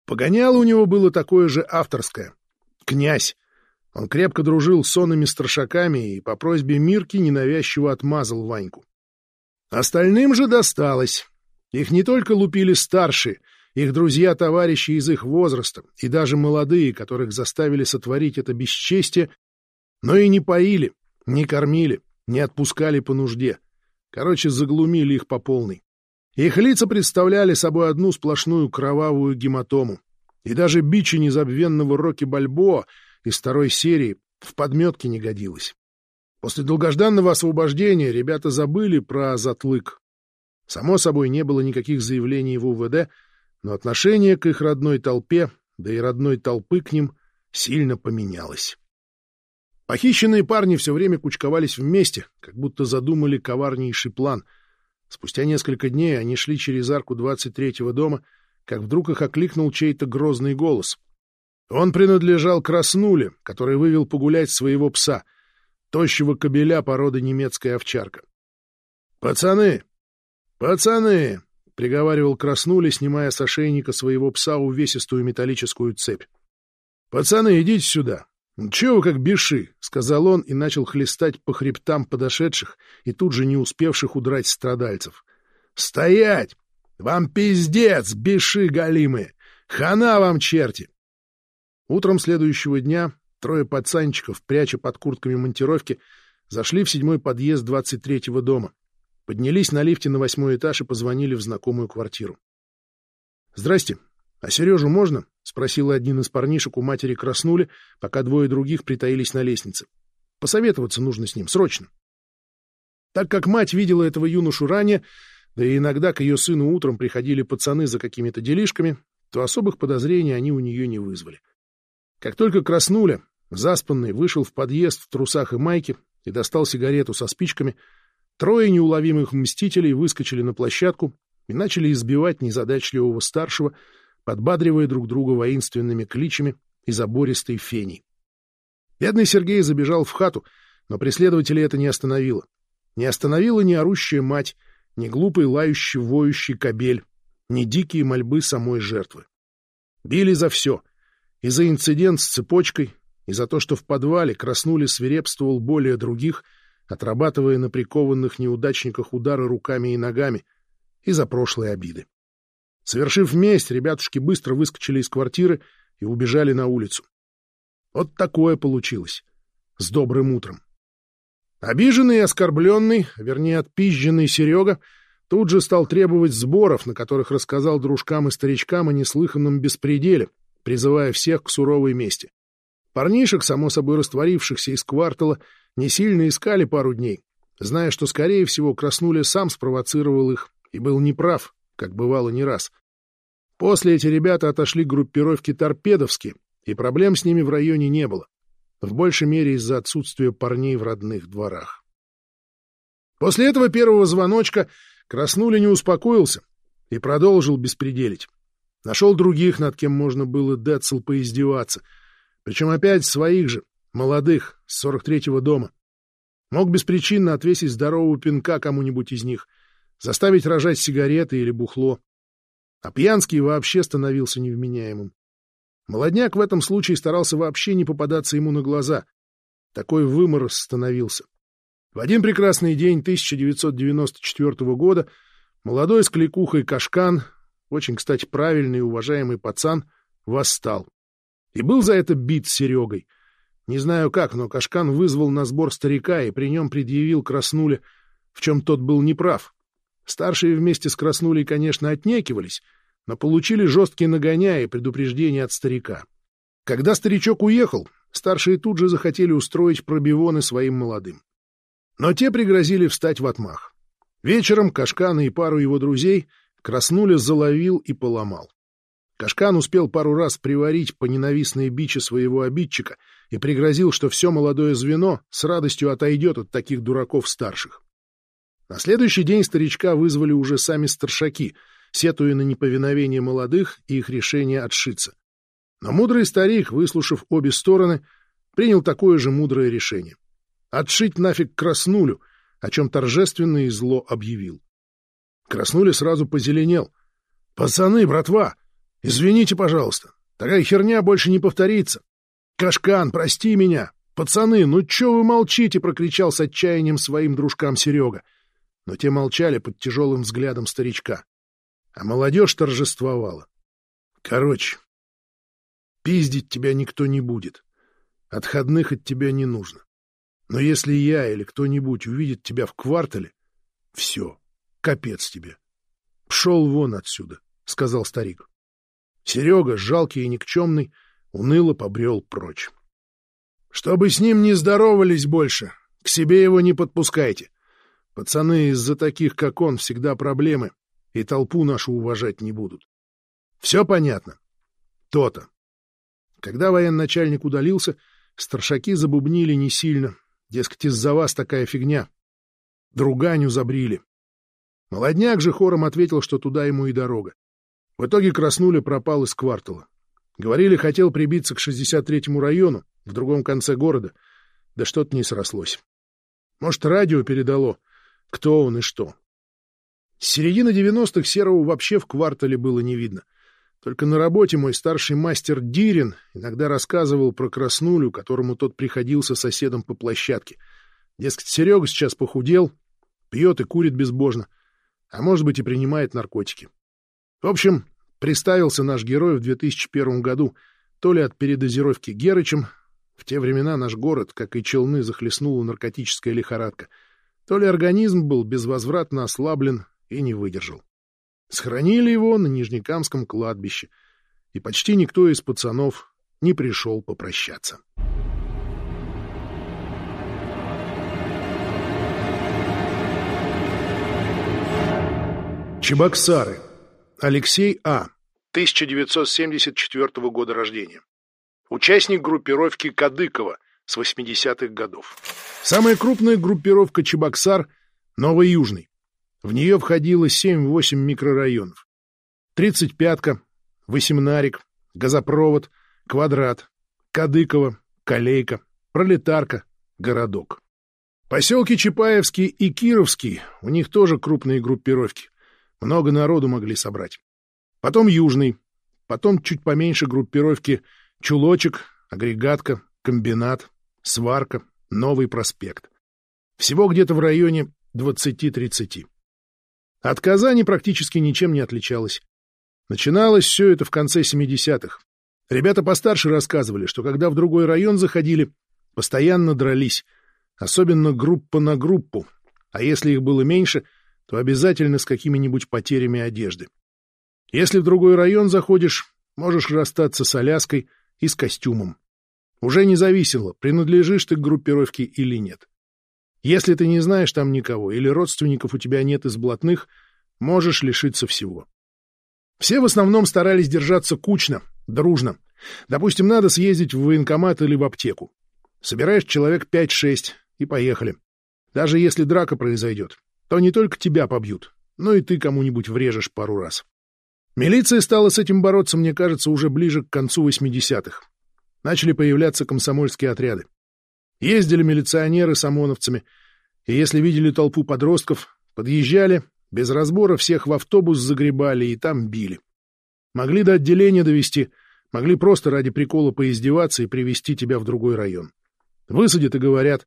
Погоняло у него было такое же авторское. Князь. Он крепко дружил с сонными старшаками и по просьбе Мирки ненавязчиво отмазал Ваньку. Остальным же досталось. Их не только лупили старшие, их друзья-товарищи из их возраста и даже молодые, которых заставили сотворить это бесчестие, но и не поили, не кормили, не отпускали по нужде. Короче, заглумили их по полной. Их лица представляли собой одну сплошную кровавую гематому. И даже бичи незабвенного Рокки Бальбоа из второй серии в подметке не годилось. После долгожданного освобождения ребята забыли про затлык. Само собой, не было никаких заявлений в УВД, но отношение к их родной толпе, да и родной толпы к ним, сильно поменялось. Похищенные парни все время кучковались вместе, как будто задумали коварнейший план. Спустя несколько дней они шли через арку 23-го дома, как вдруг их окликнул чей-то грозный голос. Он принадлежал Краснуле, который вывел погулять своего пса, тощего кобеля породы немецкая овчарка. «Пацаны! Пацаны!» — приговаривал Краснуле, снимая с ошейника своего пса увесистую металлическую цепь. «Пацаны, идите сюда! «Чего вы как беши?» — сказал он и начал хлестать по хребтам подошедших и тут же не успевших удрать страдальцев. «Стоять! Вам пиздец, беши галимые! Хана вам, черти!» Утром следующего дня трое пацанчиков, пряча под куртками монтировки, зашли в седьмой подъезд двадцать третьего дома, поднялись на лифте на восьмой этаж и позвонили в знакомую квартиру. «Здрасте. А Сережу можно?» — спросил один из парнишек у матери Краснули, пока двое других притаились на лестнице. — Посоветоваться нужно с ним, срочно. Так как мать видела этого юношу ранее, да и иногда к ее сыну утром приходили пацаны за какими-то делишками, то особых подозрений они у нее не вызвали. Как только Краснуля, заспанный, вышел в подъезд в трусах и майке и достал сигарету со спичками, трое неуловимых мстителей выскочили на площадку и начали избивать незадачливого старшего, подбадривая друг друга воинственными кличами и забористой феней. Бедный Сергей забежал в хату, но преследователей это не остановило. Не остановила ни орущая мать, ни глупый лающий воющий кобель, ни дикие мольбы самой жертвы. Били за все. И за инцидент с цепочкой, и за то, что в подвале Краснули свирепствовал более других, отрабатывая на прикованных неудачниках удары руками и ногами и за прошлые обиды. Совершив месть, ребятушки быстро выскочили из квартиры и убежали на улицу. Вот такое получилось. С добрым утром. Обиженный и оскорбленный, вернее, отпизженный Серега, тут же стал требовать сборов, на которых рассказал дружкам и старичкам о неслыханном беспределе, призывая всех к суровой мести. Парнишек, само собой растворившихся из квартала, не сильно искали пару дней, зная, что, скорее всего, Краснуля сам спровоцировал их и был неправ, как бывало не раз. После эти ребята отошли к группировке торпедовски, и проблем с ними в районе не было, в большей мере из-за отсутствия парней в родных дворах. После этого первого звоночка Краснули не успокоился и продолжил беспределить. Нашел других, над кем можно было Децл поиздеваться, причем опять своих же, молодых, с 43-го дома. Мог беспричинно отвесить здорового пинка кому-нибудь из них, заставить рожать сигареты или бухло. А пьянский вообще становился невменяемым. Молодняк в этом случае старался вообще не попадаться ему на глаза. Такой вымор становился. В один прекрасный день 1994 года молодой с кликухой Кашкан, очень, кстати, правильный и уважаемый пацан, восстал. И был за это бит с Серегой. Не знаю как, но Кашкан вызвал на сбор старика и при нем предъявил Краснуле, в чем тот был неправ. Старшие вместе с Краснулей, конечно, отнекивались, но получили жесткие нагоняя и предупреждения от старика. Когда старичок уехал, старшие тут же захотели устроить пробивоны своим молодым. Но те пригрозили встать в отмах. Вечером Кашкана и пару его друзей Краснуля заловил и поломал. Кашкан успел пару раз приварить по ненавистной биче своего обидчика и пригрозил, что все молодое звено с радостью отойдет от таких дураков старших. На следующий день старичка вызвали уже сами старшаки, сетуя на неповиновение молодых и их решение отшиться. Но мудрый старик, выслушав обе стороны, принял такое же мудрое решение — отшить нафиг Краснулю, о чем торжественно и зло объявил. Краснуля сразу позеленел. — Пацаны, братва, извините, пожалуйста, такая херня больше не повторится. Кашкан, прости меня. Пацаны, ну чё вы молчите? — прокричал с отчаянием своим дружкам Серега но те молчали под тяжелым взглядом старичка. А молодежь торжествовала. Короче, пиздить тебя никто не будет. Отходных от тебя не нужно. Но если я или кто-нибудь увидит тебя в квартале, все, капец тебе. Пшел вон отсюда, — сказал старик. Серега, жалкий и никчемный, уныло побрел прочь. — Чтобы с ним не здоровались больше, к себе его не подпускайте. Пацаны из-за таких, как он, всегда проблемы, и толпу нашу уважать не будут. Все понятно? То-то. Когда военачальник удалился, старшаки забубнили не сильно. Дескать, из-за вас такая фигня. Друганю забрили. Молодняк же хором ответил, что туда ему и дорога. В итоге Краснуля пропал из квартала. Говорили, хотел прибиться к 63-му району, в другом конце города. Да что-то не срослось. Может, радио передало, кто он и что. С середины девяностых Серого вообще в квартале было не видно. Только на работе мой старший мастер Дирин иногда рассказывал про Краснулю, которому тот приходился соседом по площадке. Дескать, Серега сейчас похудел, пьет и курит безбожно, а может быть и принимает наркотики. В общем, приставился наш герой в 2001 году то ли от передозировки Герычем, в те времена наш город, как и Челны, захлестнула наркотическая лихорадка — то ли организм был безвозвратно ослаблен и не выдержал. Схоронили его на Нижнекамском кладбище, и почти никто из пацанов не пришел попрощаться. Чебоксары. Алексей А. 1974 года рождения. Участник группировки Кадыкова с 80-х годов. Самая крупная группировка Чебоксар — Новоюжный. В нее входило 7-8 микрорайонов. 35-ка, Восемнарик, Газопровод, Квадрат, Кадыково, Калейка, Пролетарка, Городок. Поселки Чапаевский и Кировский, у них тоже крупные группировки. Много народу могли собрать. Потом Южный, потом чуть поменьше группировки Чулочек, Агрегатка, Комбинат, Сварка, Новый проспект. Всего где-то в районе 20-30. От Казани практически ничем не отличалось. Начиналось все это в конце 70-х. Ребята постарше рассказывали, что когда в другой район заходили, постоянно дрались, особенно группа на группу, а если их было меньше, то обязательно с какими-нибудь потерями одежды. Если в другой район заходишь, можешь расстаться с Аляской и с костюмом. Уже не зависело, принадлежишь ты к группировке или нет. Если ты не знаешь там никого или родственников у тебя нет из блатных, можешь лишиться всего. Все в основном старались держаться кучно, дружно. Допустим, надо съездить в военкомат или в аптеку. Собираешь человек 5-6 и поехали. Даже если драка произойдет, то не только тебя побьют, но и ты кому-нибудь врежешь пару раз. Милиция стала с этим бороться, мне кажется, уже ближе к концу 80-х. Начали появляться комсомольские отряды. Ездили милиционеры с ОМОНовцами, и если видели толпу подростков, подъезжали, без разбора всех в автобус загребали и там били. Могли до отделения довести, могли просто ради прикола поиздеваться и привести тебя в другой район. Высадят и говорят,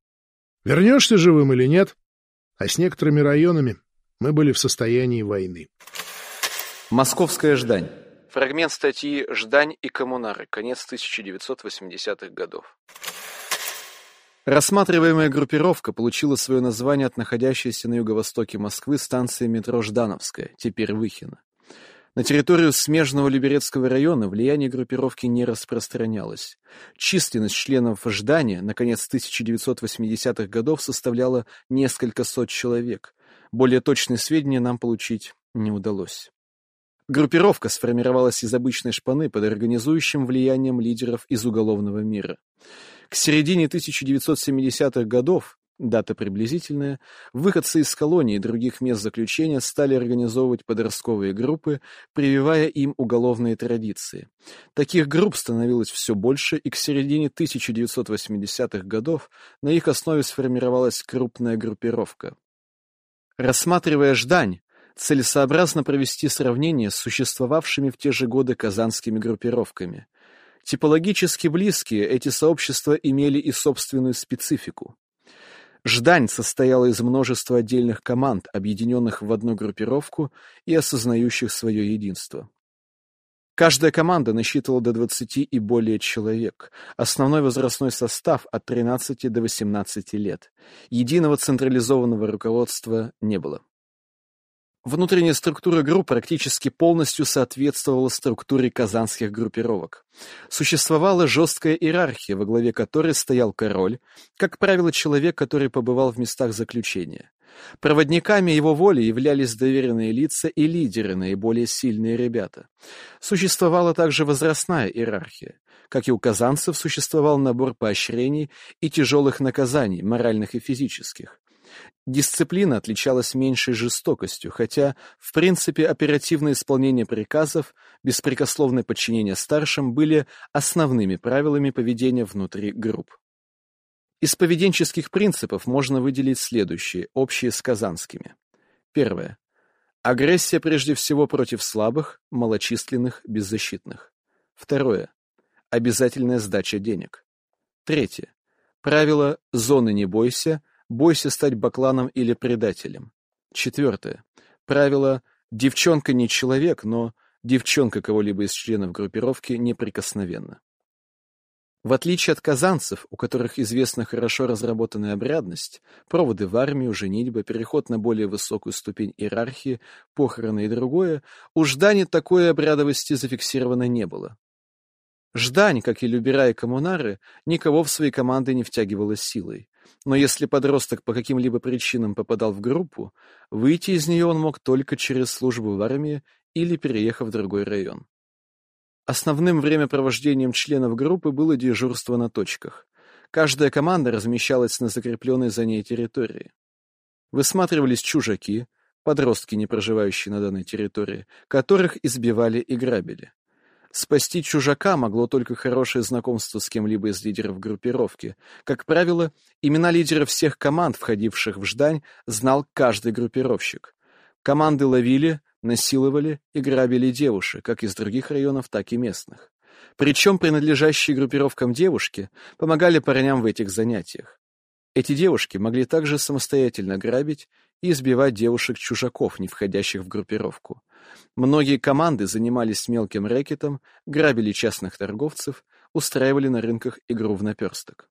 вернешься живым или нет, а с некоторыми районами мы были в состоянии войны. Московская Ждань. Фрагмент статьи «Ждань и коммунары. Конец 1980-х годов». Рассматриваемая группировка получила свое название от находящейся на юго-востоке Москвы станции метро Ждановская, теперь Выхино. На территорию смежного Люберецкого района влияние группировки не распространялось. Численность членов Ждания на конец 1980-х годов составляла несколько сот человек. Более точные сведения нам получить не удалось. Группировка сформировалась из обычной шпаны под организующим влиянием лидеров из уголовного мира. К середине 1970-х годов, дата приблизительная, выходцы из колонии и других мест заключения стали организовывать подростковые группы, прививая им уголовные традиции. Таких групп становилось все больше, и к середине 1980-х годов на их основе сформировалась крупная группировка. Рассматривая Ждань, целесообразно провести сравнение с существовавшими в те же годы казанскими группировками. Типологически близкие эти сообщества имели и собственную специфику. Ждань состояла из множества отдельных команд, объединенных в одну группировку и осознающих свое единство. Каждая команда насчитывала до 20 и более человек. Основной возрастной состав от 13 до 18 лет. Единого централизованного руководства не было. Внутренняя структура групп практически полностью соответствовала структуре казанских группировок. Существовала жесткая иерархия, во главе которой стоял король, как правило, человек, который побывал в местах заключения. Проводниками его воли являлись доверенные лица и лидеры, наиболее сильные ребята. Существовала также возрастная иерархия. Как и у казанцев, существовал набор поощрений и тяжелых наказаний, моральных и физических. Дисциплина отличалась меньшей жестокостью, хотя, в принципе, оперативное исполнение приказов, беспрекословное подчинение старшим были основными правилами поведения внутри групп. Из поведенческих принципов можно выделить следующие, общие с казанскими. Первое. Агрессия прежде всего против слабых, малочисленных, беззащитных. Второе. Обязательная сдача денег. Третье. Правило «зоны не бойся», Бойся стать бакланом или предателем. Четвертое. Правило «девчонка не человек, но девчонка кого-либо из членов группировки неприкосновенна». В отличие от казанцев, у которых известна хорошо разработанная обрядность, проводы в армию, женитьба, переход на более высокую ступень иерархии, похороны и другое, у Ждани такой обрядовости зафиксировано не было. Ждань, как и Любера и Коммунары, никого в свои команды не втягивала силой. Но если подросток по каким-либо причинам попадал в группу, выйти из нее он мог только через службу в армии или переехав в другой район. Основным времяпровождением членов группы было дежурство на точках. Каждая команда размещалась на закрепленной за ней территории. Высматривались чужаки, подростки, не проживающие на данной территории, которых избивали и грабили. Спасти чужака могло только хорошее знакомство с кем-либо из лидеров группировки. Как правило, имена лидеров всех команд, входивших в Ждань, знал каждый группировщик. Команды ловили, насиловали и грабили девушек, как из других районов, так и местных. Причем принадлежащие группировкам девушки помогали парням в этих занятиях. Эти девушки могли также самостоятельно грабить и избивать девушек-чужаков, не входящих в группировку. Многие команды занимались мелким рэкетом, грабили частных торговцев, устраивали на рынках игру в наперсток.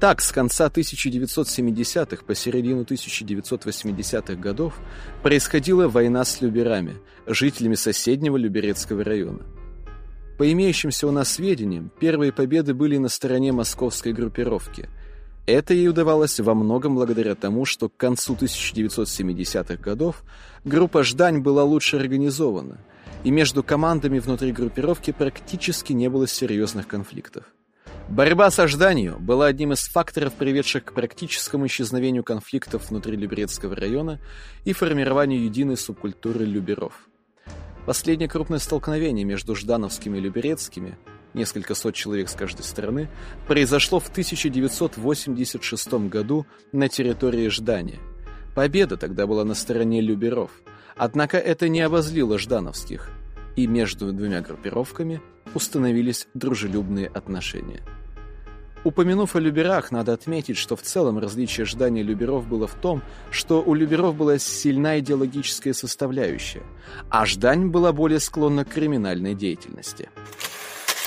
Так, с конца 1970-х по середину 1980-х годов происходила война с люберами, жителями соседнего Люберецкого района. По имеющимся у нас сведениям, первые победы были на стороне московской группировки. Это ей удавалось во многом благодаря тому, что к концу 1970-х годов группа «Ждань» была лучше организована, и между командами внутри группировки практически не было серьезных конфликтов. Борьба со жданью была одним из факторов, приведших к практическому исчезновению конфликтов внутри Люберецкого района и формированию единой субкультуры люберов. Последнее крупное столкновение между ждановскими и люберецкими, несколько сот человек с каждой стороны, произошло в 1986 году на территории Ждания. Победа тогда была на стороне люберов, однако это не обозлило ждановских, и между двумя группировками установились дружелюбные отношения. Упомянув о люберах, надо отметить, что в целом различие ожидания люберов было в том, что у люберов была сильная идеологическая составляющая, а ждань была более склонна к криминальной деятельности –